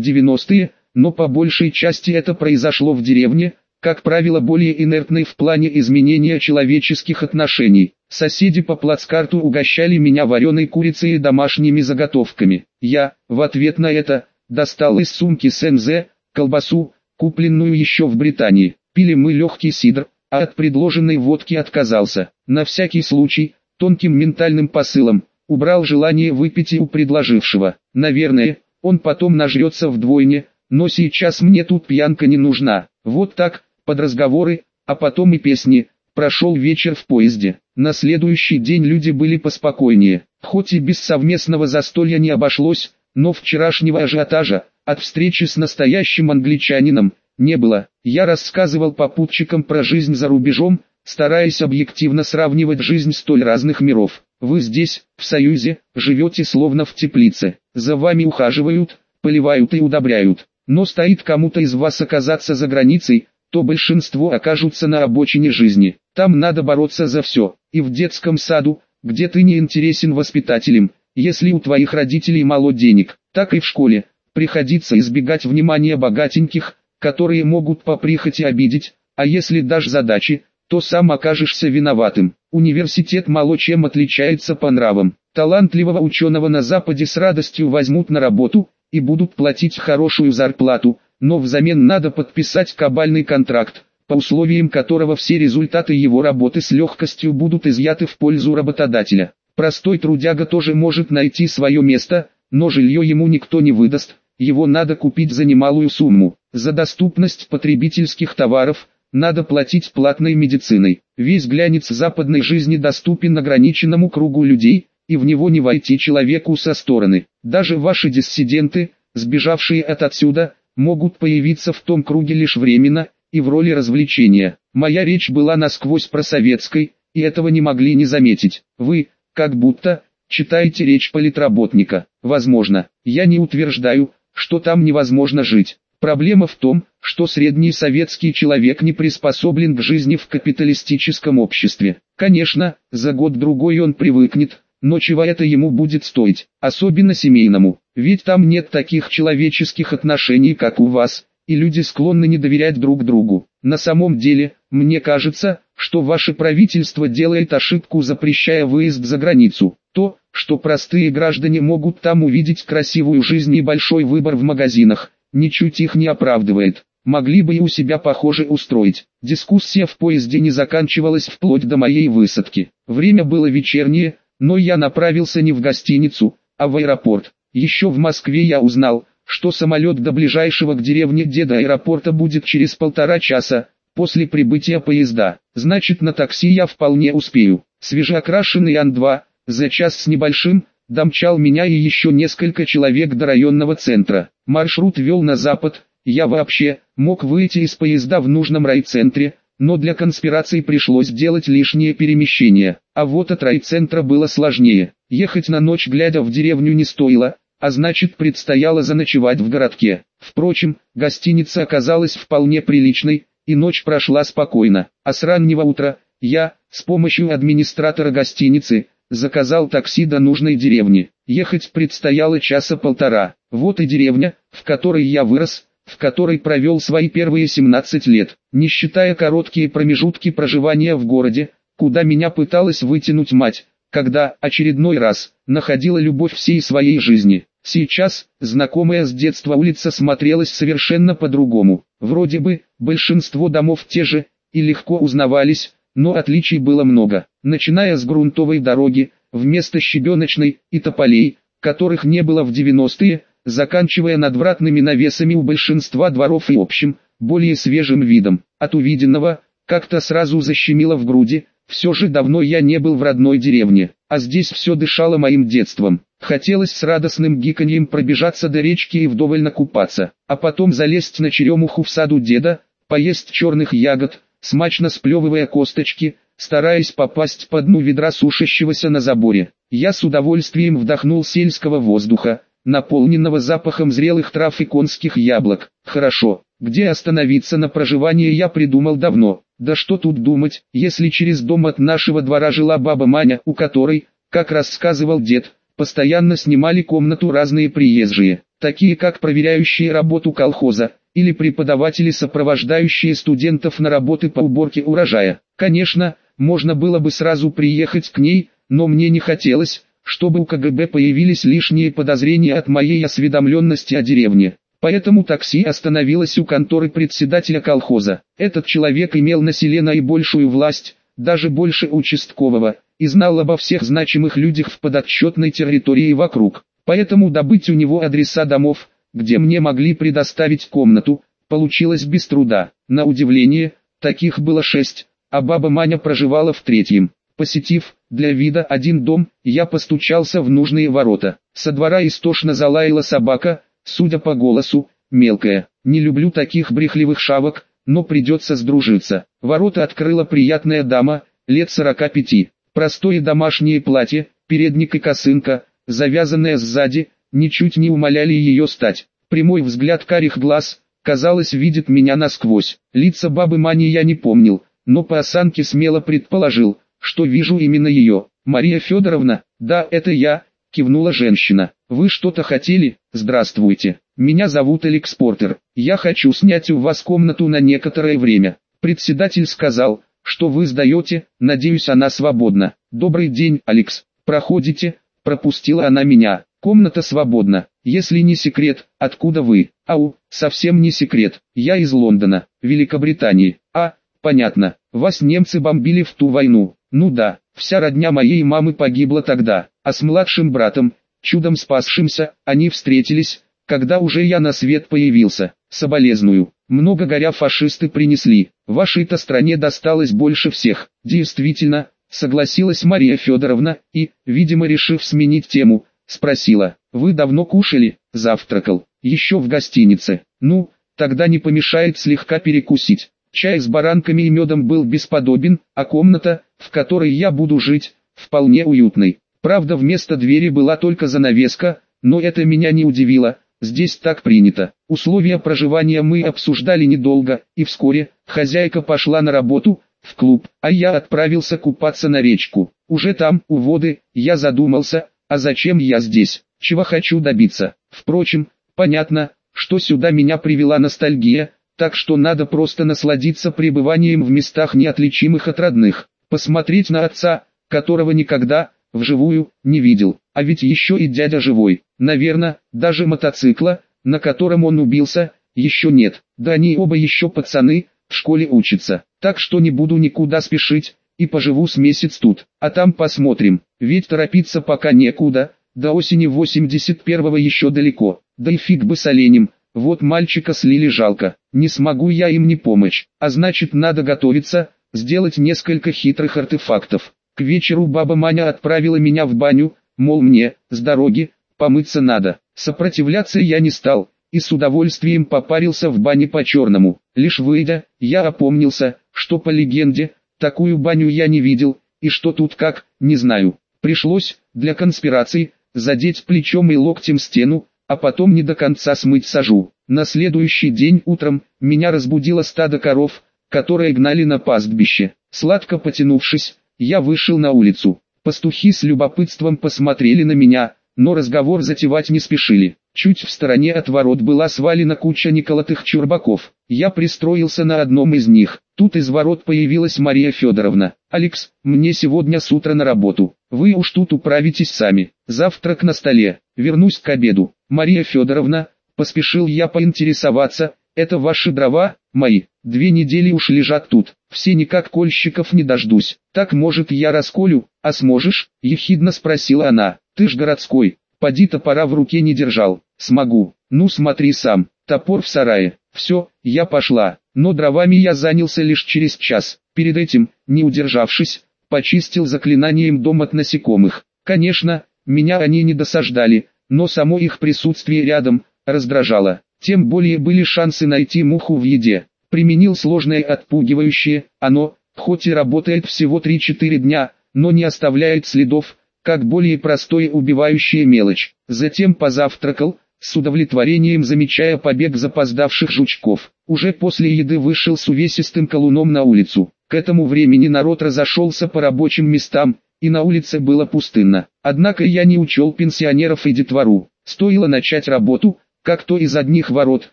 90-е, но по большей части это произошло в деревне, как правило более инертной в плане изменения человеческих отношений. Соседи по плацкарту угощали меня вареной курицей и домашними заготовками. Я, в ответ на это, достал из сумки СМЗ, колбасу, купленную еще в Британии. Пили мы легкий сидр, а от предложенной водки отказался. На всякий случай, тонким ментальным посылом, убрал желание выпить и у предложившего. Наверное, он потом нажрется вдвойне, но сейчас мне тут пьянка не нужна. Вот так, под разговоры, а потом и песни, прошел вечер в поезде. На следующий день люди были поспокойнее. Хоть и без совместного застолья не обошлось, но вчерашнего ажиотажа, от встречи с настоящим англичанином, не было. Я рассказывал попутчикам про жизнь за рубежом, стараясь объективно сравнивать жизнь столь разных миров. Вы здесь, в Союзе, живете словно в теплице. За вами ухаживают, поливают и удобряют. Но стоит кому-то из вас оказаться за границей, то большинство окажутся на обочине жизни. Там надо бороться за все. И в детском саду, где ты не интересен воспитателям, если у твоих родителей мало денег, так и в школе. Приходится избегать внимания богатеньких, которые могут по прихоти обидеть, а если дашь задачи, то сам окажешься виноватым. Университет мало чем отличается по нравам. Талантливого ученого на Западе с радостью возьмут на работу и будут платить хорошую зарплату, но взамен надо подписать кабальный контракт, по условиям которого все результаты его работы с легкостью будут изъяты в пользу работодателя. Простой трудяга тоже может найти свое место, но жилье ему никто не выдаст, его надо купить за немалую сумму. За доступность потребительских товаров надо платить платной медициной. Весь глянец западной жизни доступен ограниченному кругу людей, и в него не войти человеку со стороны. Даже ваши диссиденты, сбежавшие от отсюда, могут появиться в том круге лишь временно, и в роли развлечения. Моя речь была насквозь просоветской, и этого не могли не заметить. Вы, как будто, читаете речь политработника. Возможно, я не утверждаю, что там невозможно жить. Проблема в том, что средний советский человек не приспособлен к жизни в капиталистическом обществе. Конечно, за год-другой он привыкнет, но чего это ему будет стоить, особенно семейному, ведь там нет таких человеческих отношений, как у вас, и люди склонны не доверять друг другу. На самом деле, мне кажется, что ваше правительство делает ошибку запрещая выезд за границу. То, что простые граждане могут там увидеть красивую жизнь и большой выбор в магазинах, ничуть их не оправдывает. Могли бы и у себя похоже устроить. Дискуссия в поезде не заканчивалась вплоть до моей высадки. Время было вечернее, но я направился не в гостиницу, а в аэропорт. Еще в Москве я узнал, что самолет до ближайшего к деревне деда аэропорта будет через полтора часа, после прибытия поезда. Значит на такси я вполне успею. Свежеокрашенный Ан-2, за час с небольшим, домчал меня и еще несколько человек до районного центра. Маршрут вел на запад, я вообще мог выйти из поезда в нужном райцентре, но для конспирации пришлось делать лишние перемещения. А вот от райцентра было сложнее. Ехать на ночь глядя в деревню не стоило, а значит предстояло заночевать в городке. Впрочем, гостиница оказалась вполне приличной, и ночь прошла спокойно. А с раннего утра, я, с помощью администратора гостиницы, заказал такси до нужной деревни. Ехать предстояло часа полтора. Вот и деревня, в которой я вырос, в которой провел свои первые 17 лет, не считая короткие промежутки проживания в городе, куда меня пыталась вытянуть мать, когда, очередной раз, находила любовь всей своей жизни. Сейчас, знакомая с детства улица смотрелась совершенно по-другому. Вроде бы, большинство домов те же, и легко узнавались, но отличий было много. Начиная с грунтовой дороги, вместо щебеночной, и тополей, которых не было в 90-е, заканчивая надвратными навесами у большинства дворов и общим, более свежим видом. От увиденного, как-то сразу защемило в груди, все же давно я не был в родной деревне, а здесь все дышало моим детством. Хотелось с радостным гиканьем пробежаться до речки и вдоволь накупаться, а потом залезть на черемуху в саду деда, поесть черных ягод, смачно сплевывая косточки, стараясь попасть по дну ведра сушащегося на заборе. Я с удовольствием вдохнул сельского воздуха, наполненного запахом зрелых трав и конских яблок. Хорошо, Где остановиться на проживание я придумал давно. Да что тут думать, если через дом от нашего двора жила баба Маня, у которой, как рассказывал дед, постоянно снимали комнату разные приезжие, такие как проверяющие работу колхоза, или преподаватели, сопровождающие студентов на работы по уборке урожая. Конечно, можно было бы сразу приехать к ней, но мне не хотелось, чтобы у КГБ появились лишние подозрения от моей осведомленности о деревне. Поэтому такси остановилось у конторы председателя колхоза. Этот человек имел на селе наибольшую власть, даже больше участкового, и знал обо всех значимых людях в подотчетной территории вокруг. Поэтому добыть у него адреса домов, где мне могли предоставить комнату, получилось без труда. На удивление, таких было шесть, а баба Маня проживала в третьем. Посетив, для вида один дом, я постучался в нужные ворота. Со двора истошно залаяла собака, судя по голосу, мелкая. Не люблю таких брехливых шавок, но придется сдружиться. Ворота открыла приятная дама, лет 45. Простое домашнее платье, передник и косынка, завязанная сзади, ничуть не умоляли ее стать. Прямой взгляд карих глаз, казалось, видит меня насквозь. Лица бабы Мани я не помнил, но по осанке смело предположил, что вижу именно ее. «Мария Федоровна, да, это я», — кивнула женщина. «Вы что-то хотели? Здравствуйте. Меня зовут Алекс Портер. Я хочу снять у вас комнату на некоторое время». Председатель сказал, что вы сдаете, надеюсь она свободна. «Добрый день, Алекс. Проходите», — пропустила она меня. «Комната свободна. Если не секрет, откуда вы?» «Ау, совсем не секрет. Я из Лондона, Великобритании. А, понятно, вас немцы бомбили в ту войну. Ну да, вся родня моей мамы погибла тогда, а с младшим братом, чудом спасшимся, они встретились, когда уже я на свет появился. Соболезную. Много горя фашисты принесли. Вашей-то стране досталось больше всех. Действительно, согласилась Мария Федоровна и, видимо решив сменить тему, спросила. Вы давно кушали? Завтракал. Еще в гостинице. Ну, тогда не помешает слегка перекусить. Чай с баранками и медом был бесподобен, а комната, в которой я буду жить, вполне уютной. Правда вместо двери была только занавеска, но это меня не удивило, здесь так принято. Условия проживания мы обсуждали недолго, и вскоре, хозяйка пошла на работу, в клуб, а я отправился купаться на речку. Уже там, у воды, я задумался, а зачем я здесь, чего хочу добиться. Впрочем, понятно, что сюда меня привела ностальгия, так что надо просто насладиться пребыванием в местах неотличимых от родных, посмотреть на отца, которого никогда, вживую, не видел, а ведь еще и дядя живой, наверное, даже мотоцикла, на котором он убился, еще нет, да они оба еще пацаны, в школе учатся, так что не буду никуда спешить, и поживу с месяц тут, а там посмотрим, ведь торопиться пока некуда, до осени 81-го еще далеко, да и фиг бы с оленем, вот мальчика слили жалко, не смогу я им не помочь, а значит надо готовиться, сделать несколько хитрых артефактов. К вечеру баба Маня отправила меня в баню, мол мне, с дороги, помыться надо. Сопротивляться я не стал, и с удовольствием попарился в бане по-черному. Лишь выйдя, я опомнился, что по легенде, такую баню я не видел, и что тут как, не знаю. Пришлось, для конспирации, задеть плечом и локтем стену, а потом не до конца смыть сажу. На следующий день утром, меня разбудило стадо коров, которые гнали на пастбище. Сладко потянувшись, я вышел на улицу. Пастухи с любопытством посмотрели на меня, но разговор затевать не спешили. Чуть в стороне от ворот была свалена куча неколотых чурбаков. Я пристроился на одном из них. Тут из ворот появилась Мария Федоровна. «Алекс, мне сегодня с утра на работу. Вы уж тут управитесь сами. Завтрак на столе. Вернусь к обеду». Мария Федоровна, поспешил я поинтересоваться, это ваши дрова, мои, две недели уж лежат тут, все никак кольщиков не дождусь. Так может я расколю, а сможешь? Ехидно спросила она. Ты ж городской, поди топора в руке не держал. Смогу. Ну смотри сам, топор в сарае. Все, я пошла. Но дровами я занялся лишь через час. Перед этим, не удержавшись, почистил заклинанием дом от насекомых. Конечно, меня они не досаждали, но само их присутствие рядом раздражало. Тем более были шансы найти муху в еде. Применил сложное отпугивающее, оно, хоть и работает всего 3-4 дня, но не оставляет следов, как более простое убивающее мелочь. Затем позавтракал, с удовлетворением замечая побег запоздавших жучков. Уже после еды вышел с увесистым колуном на улицу. К этому времени народ разошелся по рабочим местам, и на улице было пустынно. Однако я не учел пенсионеров и детвору. Стоило начать работу, как то из одних ворот,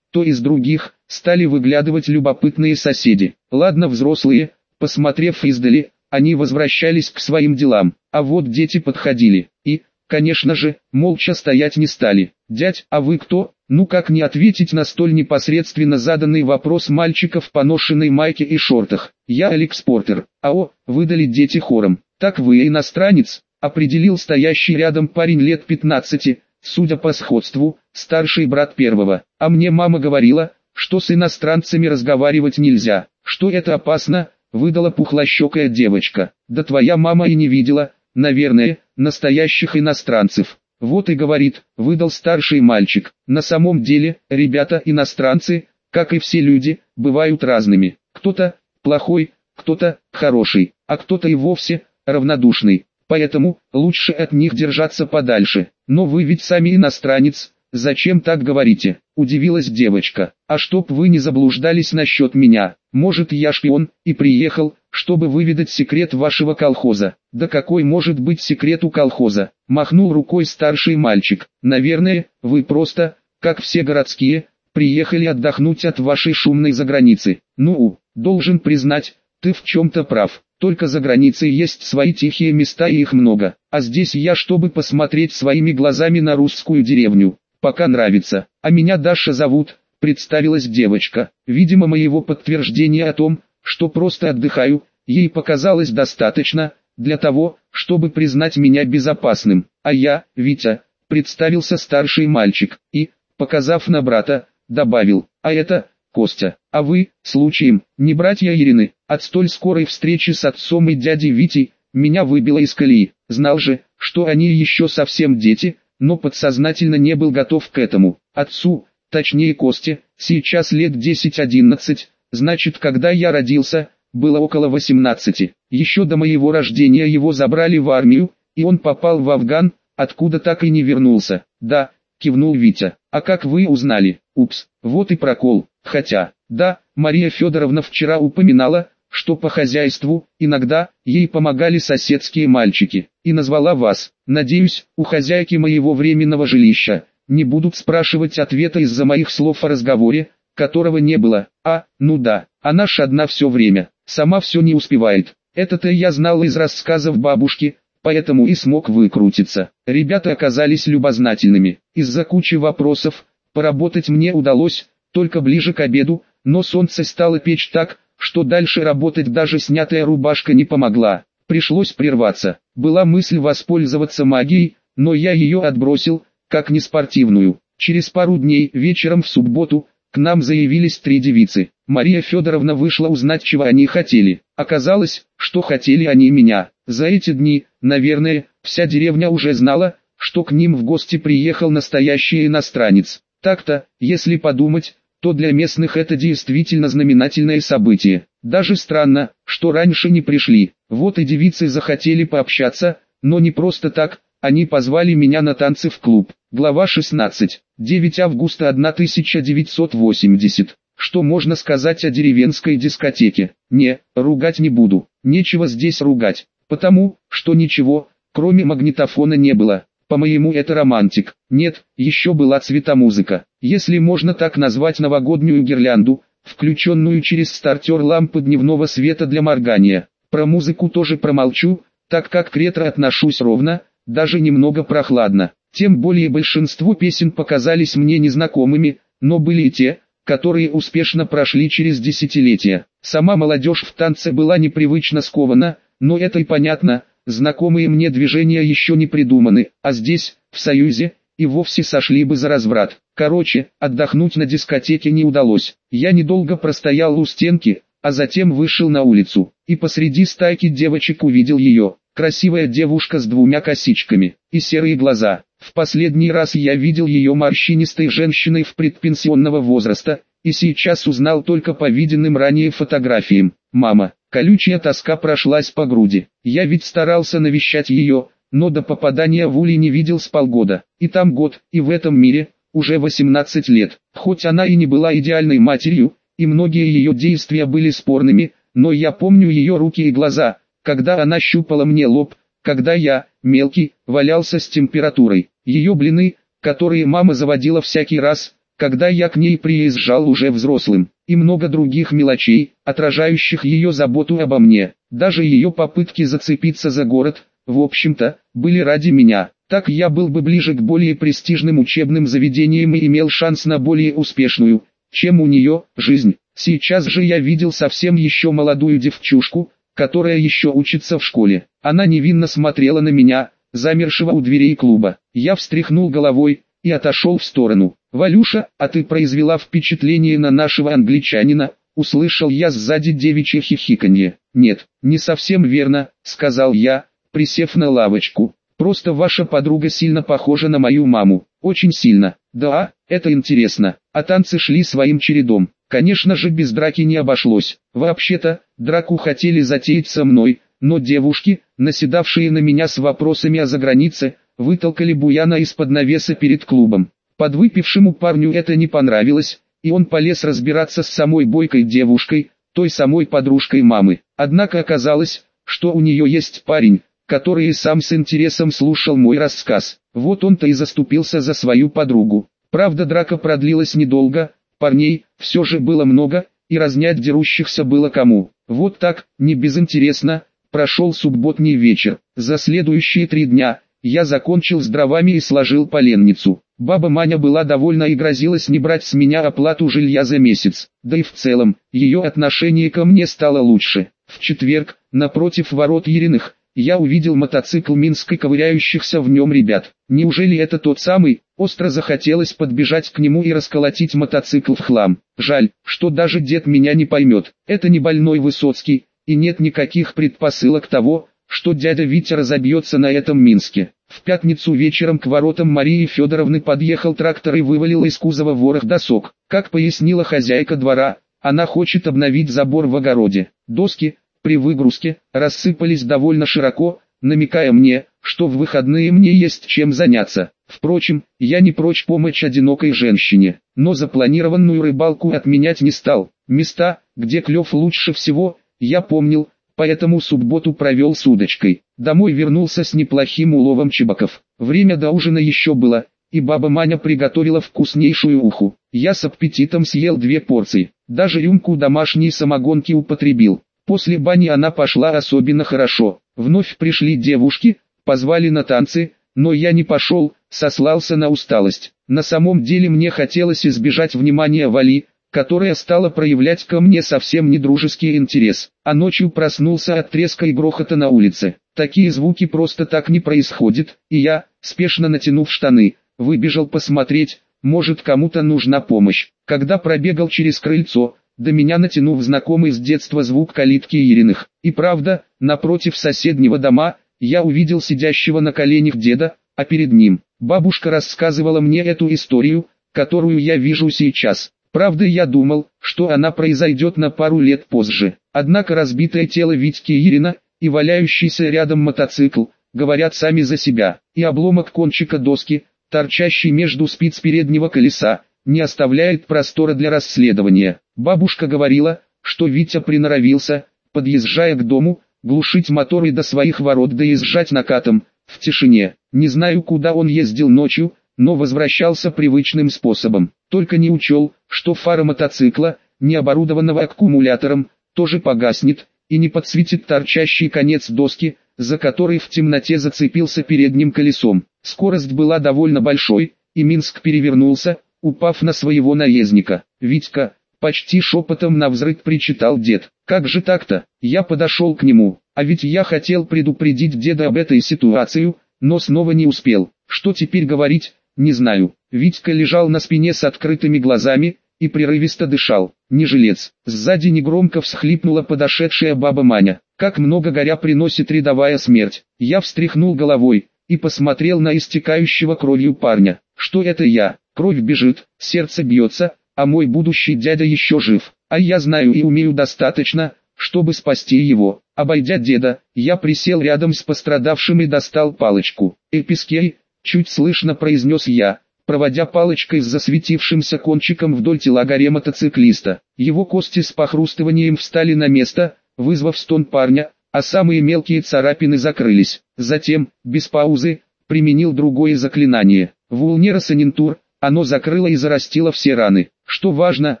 то из других, стали выглядывать любопытные соседи. Ладно взрослые, посмотрев издали, они возвращались к своим делам, а вот дети подходили, и, конечно же, молча стоять не стали. «Дядь, а вы кто?» Ну как не ответить на столь непосредственно заданный вопрос мальчика в поношенной майке и шортах? «Я Алекс Портер». «Ао», выдали дети хором. «Так вы иностранец?» Определил стоящий рядом парень лет 15, судя по сходству, старший брат первого. А мне мама говорила, что с иностранцами разговаривать нельзя, что это опасно, выдала пухлощекая девочка. Да твоя мама и не видела, наверное, настоящих иностранцев. Вот и говорит, выдал старший мальчик. На самом деле, ребята иностранцы, как и все люди, бывают разными. Кто-то плохой, кто-то хороший, а кто-то и вовсе равнодушный. Поэтому лучше от них держаться подальше. Но вы ведь сами иностранец, зачем так говорите? Удивилась девочка. А чтоб вы не заблуждались насчет меня, может я шпион, и приехал, чтобы выведать секрет вашего колхоза. Да какой может быть секрет у колхоза? Махнул рукой старший мальчик. Наверное, вы просто, как все городские, приехали отдохнуть от вашей шумной заграницы. Ну, должен признать, ты в чем-то прав. Только за границей есть свои тихие места и их много. А здесь я чтобы посмотреть своими глазами на русскую деревню пока нравится. А меня Даша зовут, представилась девочка. Видимо моего подтверждения о том, что просто отдыхаю, ей показалось достаточно, для того, чтобы признать меня безопасным. А я, Витя, представился старший мальчик, и, показав на брата, добавил, а это, Костя, а вы, случаем, не братья Ирины, от столь скорой встречи с отцом и дядей Витей, меня выбило из колеи, знал же, что они еще совсем дети, но подсознательно не был готов к этому. Отцу, точнее Косте, сейчас лет 10-11, значит когда я родился, было около 18. Еще до моего рождения его забрали в армию, и он попал в Афган, откуда так и не вернулся. Да, кивнул Витя. А как вы узнали? Упс, вот и прокол. Хотя, да, Мария Федоровна вчера упоминала, что по хозяйству, иногда, ей помогали соседские мальчики, и назвала вас. Надеюсь, у хозяйки моего временного жилища, не будут спрашивать ответа из-за моих слов о разговоре, которого не было. А, ну да, она ж одна все время, сама все не успевает. Это-то я знал из рассказов бабушки, поэтому и смог выкрутиться. Ребята оказались любознательными. Из-за кучи вопросов, поработать мне удалось, только ближе к обеду, но солнце стало печь так, что дальше работать даже снятая рубашка не помогла. Пришлось прерваться. Была мысль воспользоваться магией, но я ее отбросил, как неспортивную. Через пару дней, вечером в субботу, к нам заявились три девицы. Мария Федоровна вышла узнать, чего они хотели. Оказалось, что хотели они меня. За эти дни, наверное, вся деревня уже знала, что к ним в гости приехал настоящий иностранец. Так-то, если подумать, то для местных это действительно знаменательное событие. Даже странно, что раньше не пришли. Вот и девицы захотели пообщаться, но не просто так, они позвали меня на танцы в клуб. Глава 16. 9 августа 1980. Что можно сказать о деревенской дискотеке? Не, ругать не буду. Нечего здесь ругать. Потому, что ничего, кроме магнитофона не было. По-моему это романтик. Нет, еще была цветомузыка. Если можно так назвать новогоднюю гирлянду, включенную через стартер лампы дневного света для моргания. Про музыку тоже промолчу, так как к ретро отношусь ровно, даже немного прохладно. Тем более большинство песен показались мне незнакомыми, но были и те, которые успешно прошли через десятилетия. Сама молодежь в танце была непривычно скована, но это и понятно, Знакомые мне движения еще не придуманы, а здесь, в Союзе, и вовсе сошли бы за разврат. Короче, отдохнуть на дискотеке не удалось. Я недолго простоял у стенки, а затем вышел на улицу, и посреди стайки девочек увидел ее. Красивая девушка с двумя косичками и серые глаза. В последний раз я видел ее морщинистой женщиной в предпенсионного возраста, и сейчас узнал только по виденным ранее фотографиям. Мама, Колючая тоска прошлась по груди. Я ведь старался навещать ее, но до попадания в улей не видел с полгода. И там год, и в этом мире, уже 18 лет. Хоть она и не была идеальной матерью, и многие ее действия были спорными, но я помню ее руки и глаза, когда она щупала мне лоб, когда я, мелкий, валялся с температурой. Ее блины, которые мама заводила всякий раз, когда я к ней приезжал уже взрослым, и много других мелочей, отражающих ее заботу обо мне. Даже ее попытки зацепиться за город, в общем-то, были ради меня. Так я был бы ближе к более престижным учебным заведениям и имел шанс на более успешную, чем у нее, жизнь. Сейчас же я видел совсем еще молодую девчушку, которая еще учится в школе. Она невинно смотрела на меня, замершего у дверей клуба. Я встряхнул головой и отошел в сторону. «Валюша, а ты произвела впечатление на нашего англичанина?» Услышал я сзади девичье хихиканье. «Нет, не совсем верно», — сказал я, присев на лавочку. «Просто ваша подруга сильно похожа на мою маму. Очень сильно. Да, это интересно». А танцы шли своим чередом. Конечно же без драки не обошлось. Вообще-то, драку хотели затеять со мной, но девушки, наседавшие на меня с вопросами о загранице, вытолкали Буяна из-под навеса перед клубом. Подвыпившему парню это не понравилось, и он полез разбираться с самой бойкой девушкой, той самой подружкой мамы. Однако оказалось, что у нее есть парень, который и сам с интересом слушал мой рассказ. Вот он-то и заступился за свою подругу. Правда драка продлилась недолго, парней все же было много, и разнять дерущихся было кому. Вот так, не безинтересно, прошел субботний вечер. За следующие три дня, я закончил с дровами и сложил поленницу. Баба Маня была довольна и грозилась не брать с меня оплату жилья за месяц. Да и в целом, ее отношение ко мне стало лучше. В четверг, напротив ворот Ериных, я увидел мотоцикл Минской ковыряющихся в нем ребят. Неужели это тот самый? Остро захотелось подбежать к нему и расколотить мотоцикл в хлам. Жаль, что даже дед меня не поймет. Это не больной Высоцкий, и нет никаких предпосылок того, что дядя Витя разобьется на этом Минске. В пятницу вечером к воротам Марии Федоровны подъехал трактор и вывалил из кузова ворох досок. Как пояснила хозяйка двора, она хочет обновить забор в огороде. Доски, при выгрузке, рассыпались довольно широко, намекая мне, что в выходные мне есть чем заняться. Впрочем, я не прочь помочь одинокой женщине, но запланированную рыбалку отменять не стал. Места, где клев лучше всего, я помнил, поэтому субботу провел с удочкой. Домой вернулся с неплохим уловом чебаков. Время до ужина еще было, и баба Маня приготовила вкуснейшую уху. Я с аппетитом съел две порции, даже рюмку домашней самогонки употребил. После бани она пошла особенно хорошо. Вновь пришли девушки, позвали на танцы, но я не пошел, сослался на усталость. На самом деле мне хотелось избежать внимания Вали, которая стала проявлять ко мне совсем недружеский интерес, а ночью проснулся от треска и грохота на улице. Такие звуки просто так не происходят, и я, спешно натянув штаны, выбежал посмотреть, может кому-то нужна помощь. Когда пробегал через крыльцо, до меня натянув знакомый с детства звук калитки Ириных. И правда, напротив соседнего дома, я увидел сидящего на коленях деда, а перед ним, бабушка рассказывала мне эту историю, которую я вижу сейчас. Правда я думал, что она произойдет на пару лет позже. Однако разбитое тело Витьки Ирина и валяющийся рядом мотоцикл, говорят сами за себя. И обломок кончика доски, торчащий между спиц переднего колеса, не оставляет простора для расследования. Бабушка говорила, что Витя приноровился, подъезжая к дому, глушить мотор и до своих ворот доезжать накатом, в тишине. Не знаю куда он ездил ночью, но возвращался привычным способом. Только не учел, что фара мотоцикла, не оборудованного аккумулятором, тоже погаснет, и не подсветит торчащий конец доски, за который в темноте зацепился передним колесом. Скорость была довольно большой, и Минск перевернулся, упав на своего наездника. «Витька», почти шепотом на взрыв причитал дед. «Как же так-то?» Я подошел к нему, а ведь я хотел предупредить деда об этой ситуации, но снова не успел. Что теперь говорить, не знаю. Витька лежал на спине с открытыми глазами и прерывисто дышал. Не жилец. Сзади негромко всхлипнула подошедшая баба Маня. Как много горя приносит рядовая смерть. Я встряхнул головой и посмотрел на истекающего кровью парня. Что это я? Кровь бежит, сердце бьется, а мой будущий дядя еще жив. А я знаю и умею достаточно, чтобы спасти его. Обойдя деда, я присел рядом с пострадавшим и достал палочку. «Эпискей», Чуть слышно произнес я, проводя палочкой с засветившимся кончиком вдоль тела горе мотоциклиста. Его кости с похрустыванием встали на место, вызвав стон парня, а самые мелкие царапины закрылись. Затем, без паузы, применил другое заклинание. Вулнера Санинтур, оно закрыло и зарастило все раны. Что важно,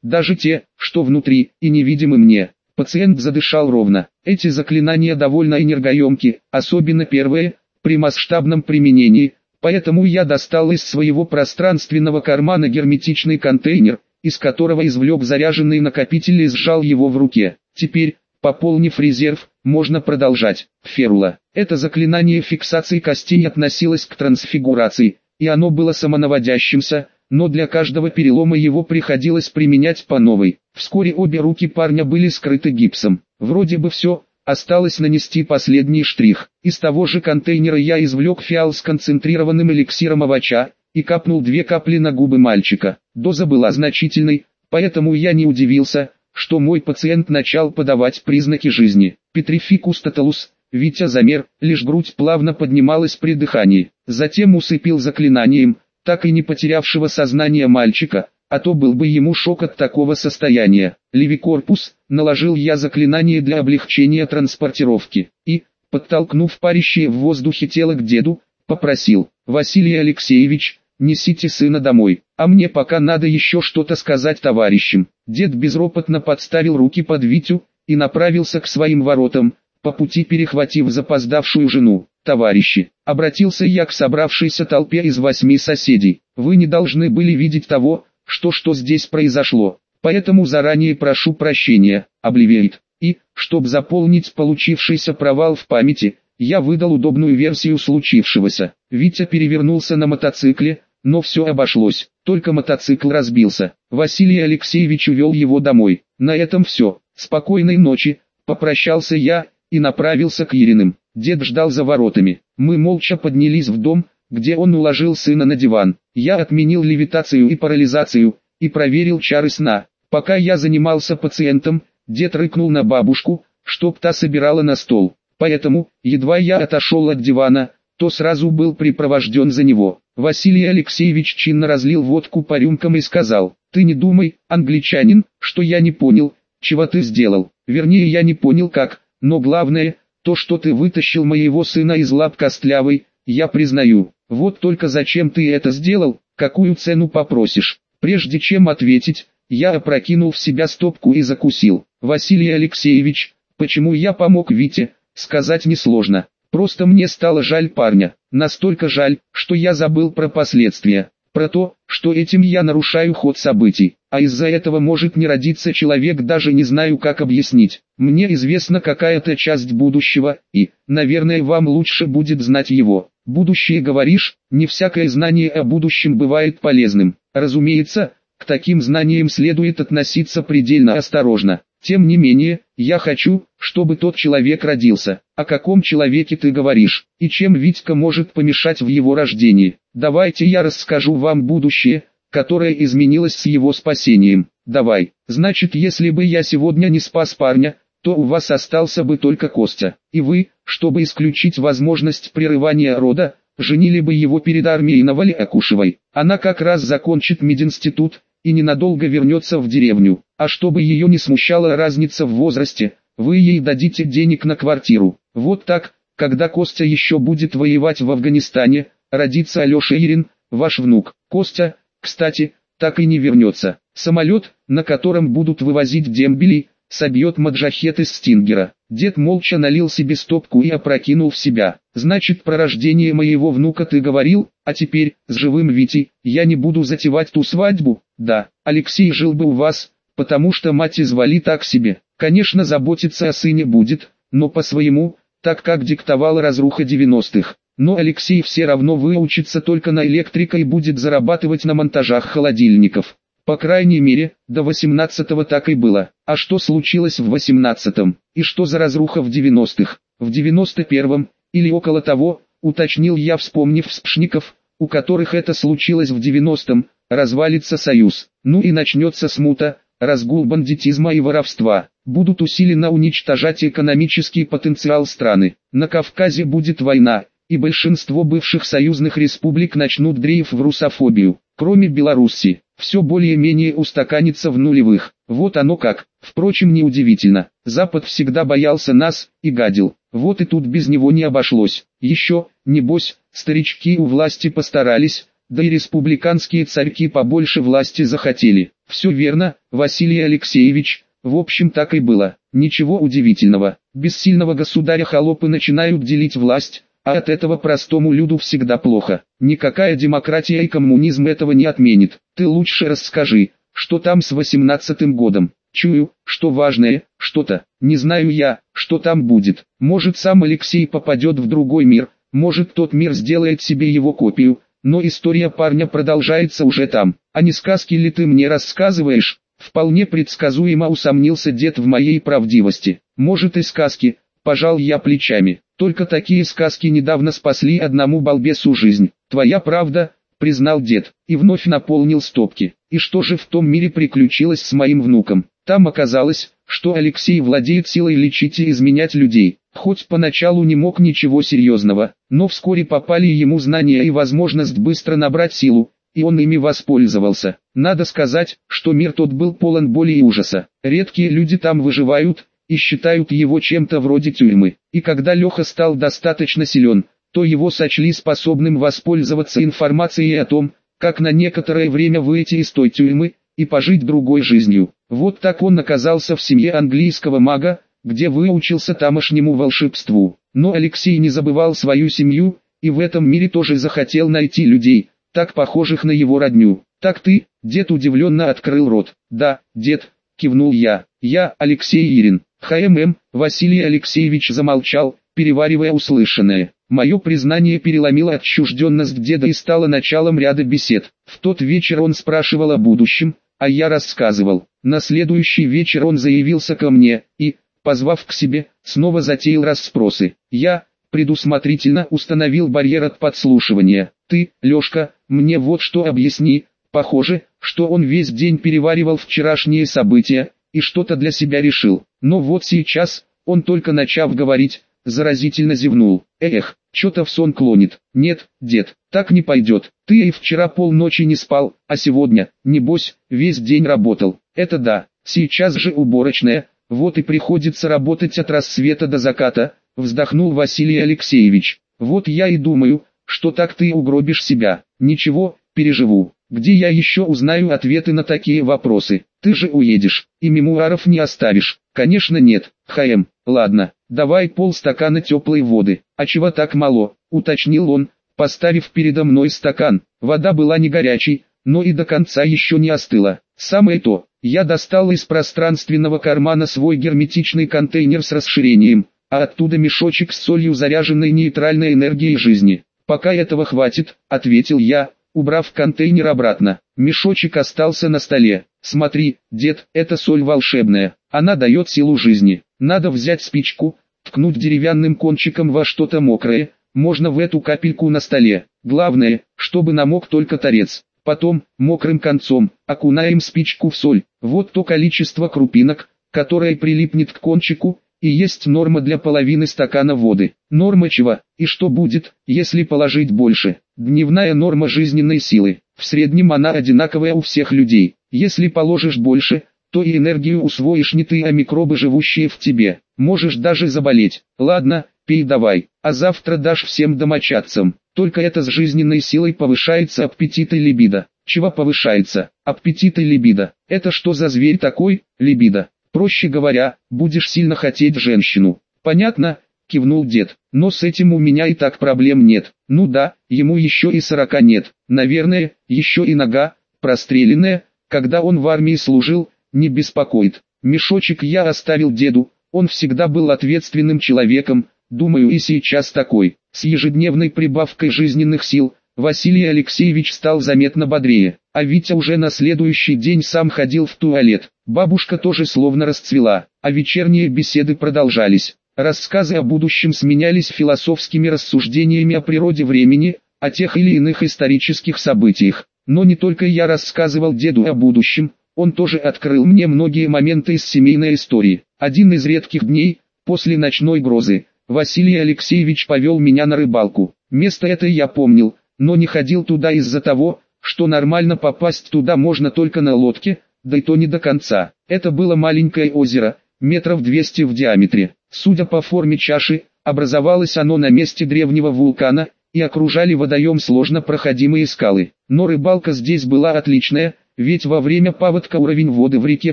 даже те, что внутри, и невидимы мне. Пациент задышал ровно. Эти заклинания довольно энергоемки, особенно первые, при масштабном применении, поэтому я достал из своего пространственного кармана герметичный контейнер, из которого извлек заряженный накопитель и сжал его в руке. Теперь, пополнив резерв, можно продолжать. Ферула. Это заклинание фиксации костей относилось к трансфигурации, и оно было самонаводящимся, но для каждого перелома его приходилось применять по новой. Вскоре обе руки парня были скрыты гипсом. Вроде бы все, осталось нанести последний штрих. Из того же контейнера я извлек фиал с концентрированным эликсиром овоща, и капнул две капли на губы мальчика. Доза была значительной, поэтому я не удивился, что мой пациент начал подавать признаки жизни. Петрификус тоталус, Витя замер, лишь грудь плавно поднималась при дыхании. Затем усыпил заклинанием, так и не потерявшего сознание мальчика, а то был бы ему шок от такого состояния. Левикорпус, наложил я заклинание для облегчения транспортировки, и, подтолкнув парящее в воздухе тело к деду, попросил, «Василий Алексеевич, несите сына домой, а мне пока надо еще что-то сказать товарищам». Дед безропотно подставил руки под Витю, и направился к своим воротам, по пути перехватив запоздавшую жену. «Товарищи», — обратился я к собравшейся толпе из восьми соседей, «вы не должны были видеть того, что что здесь произошло, поэтому заранее прошу прощения, обливеет». И, чтобы заполнить получившийся провал в памяти, я выдал удобную версию случившегося. Витя перевернулся на мотоцикле, но все обошлось, только мотоцикл разбился. Василий Алексеевич увел его домой. На этом все. Спокойной ночи, попрощался я, и направился к Ириным. Дед ждал за воротами. Мы молча поднялись в дом, где он уложил сына на диван. Я отменил левитацию и парализацию, и проверил чары сна. Пока я занимался пациентом, дед рыкнул на бабушку, чтоб та собирала на стол. Поэтому, едва я отошел от дивана, то сразу был припровожден за него. Василий Алексеевич чинно разлил водку по рюмкам и сказал, «Ты не думай, англичанин, что я не понял, чего ты сделал. Вернее я не понял как, но главное, то что ты вытащил моего сына из лап костлявой, я признаю. Вот только зачем ты это сделал, какую цену попросишь. Прежде чем ответить, я опрокинул в себя стопку и закусил. Василий Алексеевич, почему я помог Вите, сказать несложно. Просто мне стало жаль парня, настолько жаль, что я забыл про последствия, про то, что этим я нарушаю ход событий а из-за этого может не родиться человек даже не знаю как объяснить. Мне известна какая-то часть будущего, и, наверное вам лучше будет знать его. Будущее говоришь, не всякое знание о будущем бывает полезным. Разумеется, к таким знаниям следует относиться предельно осторожно. Тем не менее, я хочу, чтобы тот человек родился. О каком человеке ты говоришь, и чем Витька может помешать в его рождении? Давайте я расскажу вам будущее, которая изменилась с его спасением. Давай, значит если бы я сегодня не спас парня, то у вас остался бы только Костя. И вы, чтобы исключить возможность прерывания рода, женили бы его перед армией на Вале Акушевой. Она как раз закончит мединститут и ненадолго вернется в деревню. А чтобы ее не смущала разница в возрасте, вы ей дадите денег на квартиру. Вот так, когда Костя еще будет воевать в Афганистане, родится Алеша Ирин, ваш внук. Костя, кстати, так и не вернется. Самолет, на котором будут вывозить дембели, собьет маджахет из Стингера. Дед молча налил себе стопку и опрокинул в себя. Значит про рождение моего внука ты говорил, а теперь, с живым Витей, я не буду затевать ту свадьбу? Да, Алексей жил бы у вас, потому что мать извали так себе. Конечно заботиться о сыне будет, но по-своему, так как диктовала разруха 90-х. Но Алексей все равно выучится только на электрика и будет зарабатывать на монтажах холодильников. По крайней мере, до 18-го так и было. А что случилось в 18-м? И что за разруха в 90-х? В 91-м, или около того, уточнил я вспомнив вспшников, у которых это случилось в 90-м, развалится союз. Ну и начнется смута, разгул бандитизма и воровства. Будут усиленно уничтожать экономический потенциал страны. На Кавказе будет война, и большинство бывших союзных республик начнут дрейф в русофобию. Кроме Беларуси, все более-менее устаканится в нулевых. Вот оно как. Впрочем, неудивительно. Запад всегда боялся нас и гадил. Вот и тут без него не обошлось. Еще, небось, старички у власти постарались, да и республиканские царьки побольше власти захотели. Все верно, Василий Алексеевич, в общем так и было. Ничего удивительного. Без сильного государя холопы начинают делить власть, а от этого простому люду всегда плохо. Никакая демократия и коммунизм этого не отменит. Ты лучше расскажи, что там с восемнадцатым годом. Чую, что важное, что-то, не знаю я, что там будет. Может сам Алексей попадет в другой мир, может тот мир сделает себе его копию, но история парня продолжается уже там. А не сказки ли ты мне рассказываешь? Вполне предсказуемо усомнился дед в моей правдивости. Может и сказки, пожал я плечами. Только такие сказки недавно спасли одному балбесу жизнь. Твоя правда, признал дед, и вновь наполнил стопки. И что же в том мире приключилось с моим внуком? Там оказалось, что Алексей владеет силой лечить и изменять людей. Хоть поначалу не мог ничего серьезного, но вскоре попали ему знания и возможность быстро набрать силу, и он ими воспользовался. Надо сказать, что мир тот был полон боли и ужаса. Редкие люди там выживают, и считают его чем-то вроде тюрьмы. И когда Леха стал достаточно силен, то его сочли способным воспользоваться информацией о том, как на некоторое время выйти из той тюрьмы, и пожить другой жизнью. Вот так он оказался в семье английского мага, где выучился тамошнему волшебству. Но Алексей не забывал свою семью, и в этом мире тоже захотел найти людей, так похожих на его родню. «Так ты?» – дед удивленно открыл рот. «Да, дед», – кивнул я. «Я Алексей Ирин». ХММ, Василий Алексеевич замолчал, переваривая услышанное. Мое признание переломило отчужденность деда и стало началом ряда бесед. В тот вечер он спрашивал о будущем, а я рассказывал. На следующий вечер он заявился ко мне и, позвав к себе, снова затеял расспросы. Я, предусмотрительно установил барьер от подслушивания. Ты, Лешка, мне вот что объясни. Похоже, что он весь день переваривал вчерашние события и что-то для себя решил. Но вот сейчас, он только начав говорить, заразительно зевнул. Эх, что-то в сон клонит. Нет, дед, так не пойдет. Ты и вчера полночи не спал, а сегодня, небось, весь день работал. Это да, сейчас же уборочная, вот и приходится работать от рассвета до заката, вздохнул Василий Алексеевич. Вот я и думаю, что так ты угробишь себя. Ничего, переживу. Где я еще узнаю ответы на такие вопросы? Ты же уедешь, и мемуаров не оставишь. Конечно нет, ХМ. Ладно, давай полстакана теплой воды. А чего так мало? Уточнил он, поставив передо мной стакан. Вода была не горячей, но и до конца еще не остыла. Самое то, я достал из пространственного кармана свой герметичный контейнер с расширением, а оттуда мешочек с солью заряженной нейтральной энергией жизни. «Пока этого хватит», — ответил я, убрав контейнер обратно. Мешочек остался на столе. «Смотри, дед, это соль волшебная, она дает силу жизни. Надо взять спичку, ткнуть деревянным кончиком во что-то мокрое, можно в эту капельку на столе. Главное, чтобы намок только торец. Потом, мокрым концом, окунаем спичку в соль. Вот то количество крупинок, которое прилипнет к кончику, и есть норма для половины стакана воды. Норма чего, и что будет, если положить больше? Дневная норма жизненной силы. В среднем она одинаковая у всех людей. Если положишь больше, то и энергию усвоишь не ты, а микробы, живущие в тебе. Можешь даже заболеть. Ладно, пей давай, а завтра дашь всем домочадцам. Только это с жизненной силой повышается аппетит и либидо. Чего повышается? Аппетит и либидо. Это что за зверь такой, либидо? Проще говоря, будешь сильно хотеть женщину. Понятно? Кивнул дед. Но с этим у меня и так проблем нет. Ну да, ему еще и сорока нет. Наверное, еще и нога, простреленная, когда он в армии служил, не беспокоит. Мешочек я оставил деду, он всегда был ответственным человеком, думаю и сейчас такой. С ежедневной прибавкой жизненных сил, Василий Алексеевич стал заметно бодрее, а Витя уже на следующий день сам ходил в туалет. Бабушка тоже словно расцвела, а вечерние беседы продолжались. Рассказы о будущем сменялись философскими рассуждениями о природе времени, о тех или иных исторических событиях. Но не только я рассказывал деду о будущем, он тоже открыл мне многие моменты из семейной истории. Один из редких дней, после ночной грозы, Василий Алексеевич повел меня на рыбалку. Место это я помнил, но не ходил туда из-за того, что нормально попасть туда можно только на лодке, да и то не до конца. Это было маленькое озеро, метров 200 в диаметре. Судя по форме чаши, образовалось оно на месте древнего вулкана, и окружали водоем сложно проходимые скалы. Но рыбалка здесь была отличная, ведь во время паводка уровень воды в реке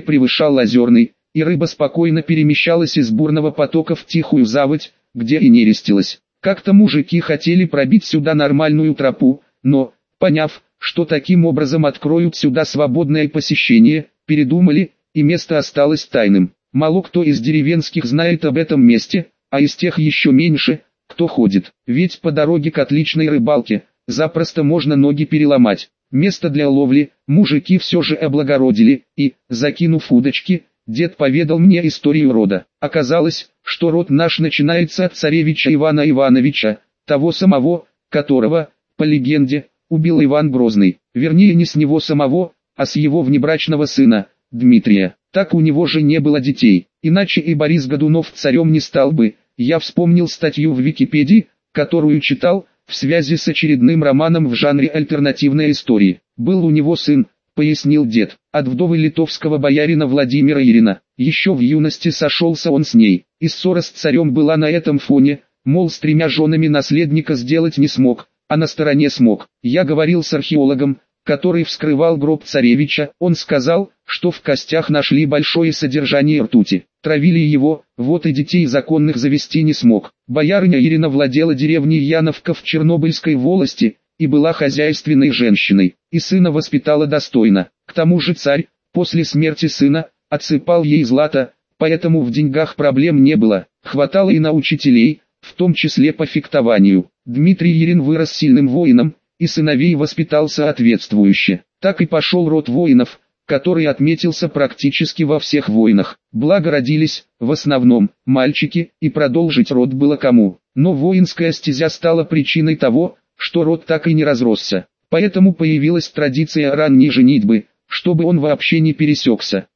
превышал озерный, и рыба спокойно перемещалась из бурного потока в тихую заводь, где и нерестилась. Как-то мужики хотели пробить сюда нормальную тропу, но, поняв, что таким образом откроют сюда свободное посещение, передумали, и место осталось тайным. Мало кто из деревенских знает об этом месте, а из тех еще меньше, кто ходит. Ведь по дороге к отличной рыбалке, запросто можно ноги переломать. Место для ловли, мужики все же облагородили, и, закинув удочки, дед поведал мне историю рода. Оказалось, что род наш начинается от царевича Ивана Ивановича, того самого, которого, по легенде, убил Иван Грозный. Вернее не с него самого, а с его внебрачного сына, Дмитрия. Так у него же не было детей, иначе и Борис Годунов царем не стал бы. Я вспомнил статью в Википедии, которую читал, в связи с очередным романом в жанре альтернативной истории. Был у него сын, пояснил дед, от вдовы литовского боярина Владимира Ирина. Еще в юности сошелся он с ней, и ссора с царем была на этом фоне, мол с тремя женами наследника сделать не смог, а на стороне смог. Я говорил с археологом, который вскрывал гроб царевича, он сказал, что в костях нашли большое содержание ртути. Травили его, вот и детей законных завести не смог. Боярыня Ирина владела деревней Яновка в Чернобыльской волости, и была хозяйственной женщиной, и сына воспитала достойно. К тому же царь, после смерти сына, отсыпал ей злато, поэтому в деньгах проблем не было, хватало и на учителей, в том числе по фехтованию. Дмитрий Ерин вырос сильным воином, и сыновей воспитал соответствующе. Так и пошел род воинов, который отметился практически во всех войнах. Благо родились, в основном, мальчики, и продолжить род было кому. Но воинская стезя стала причиной того, что род так и не разросся. Поэтому появилась традиция ранней женитьбы, чтобы он вообще не пересекся.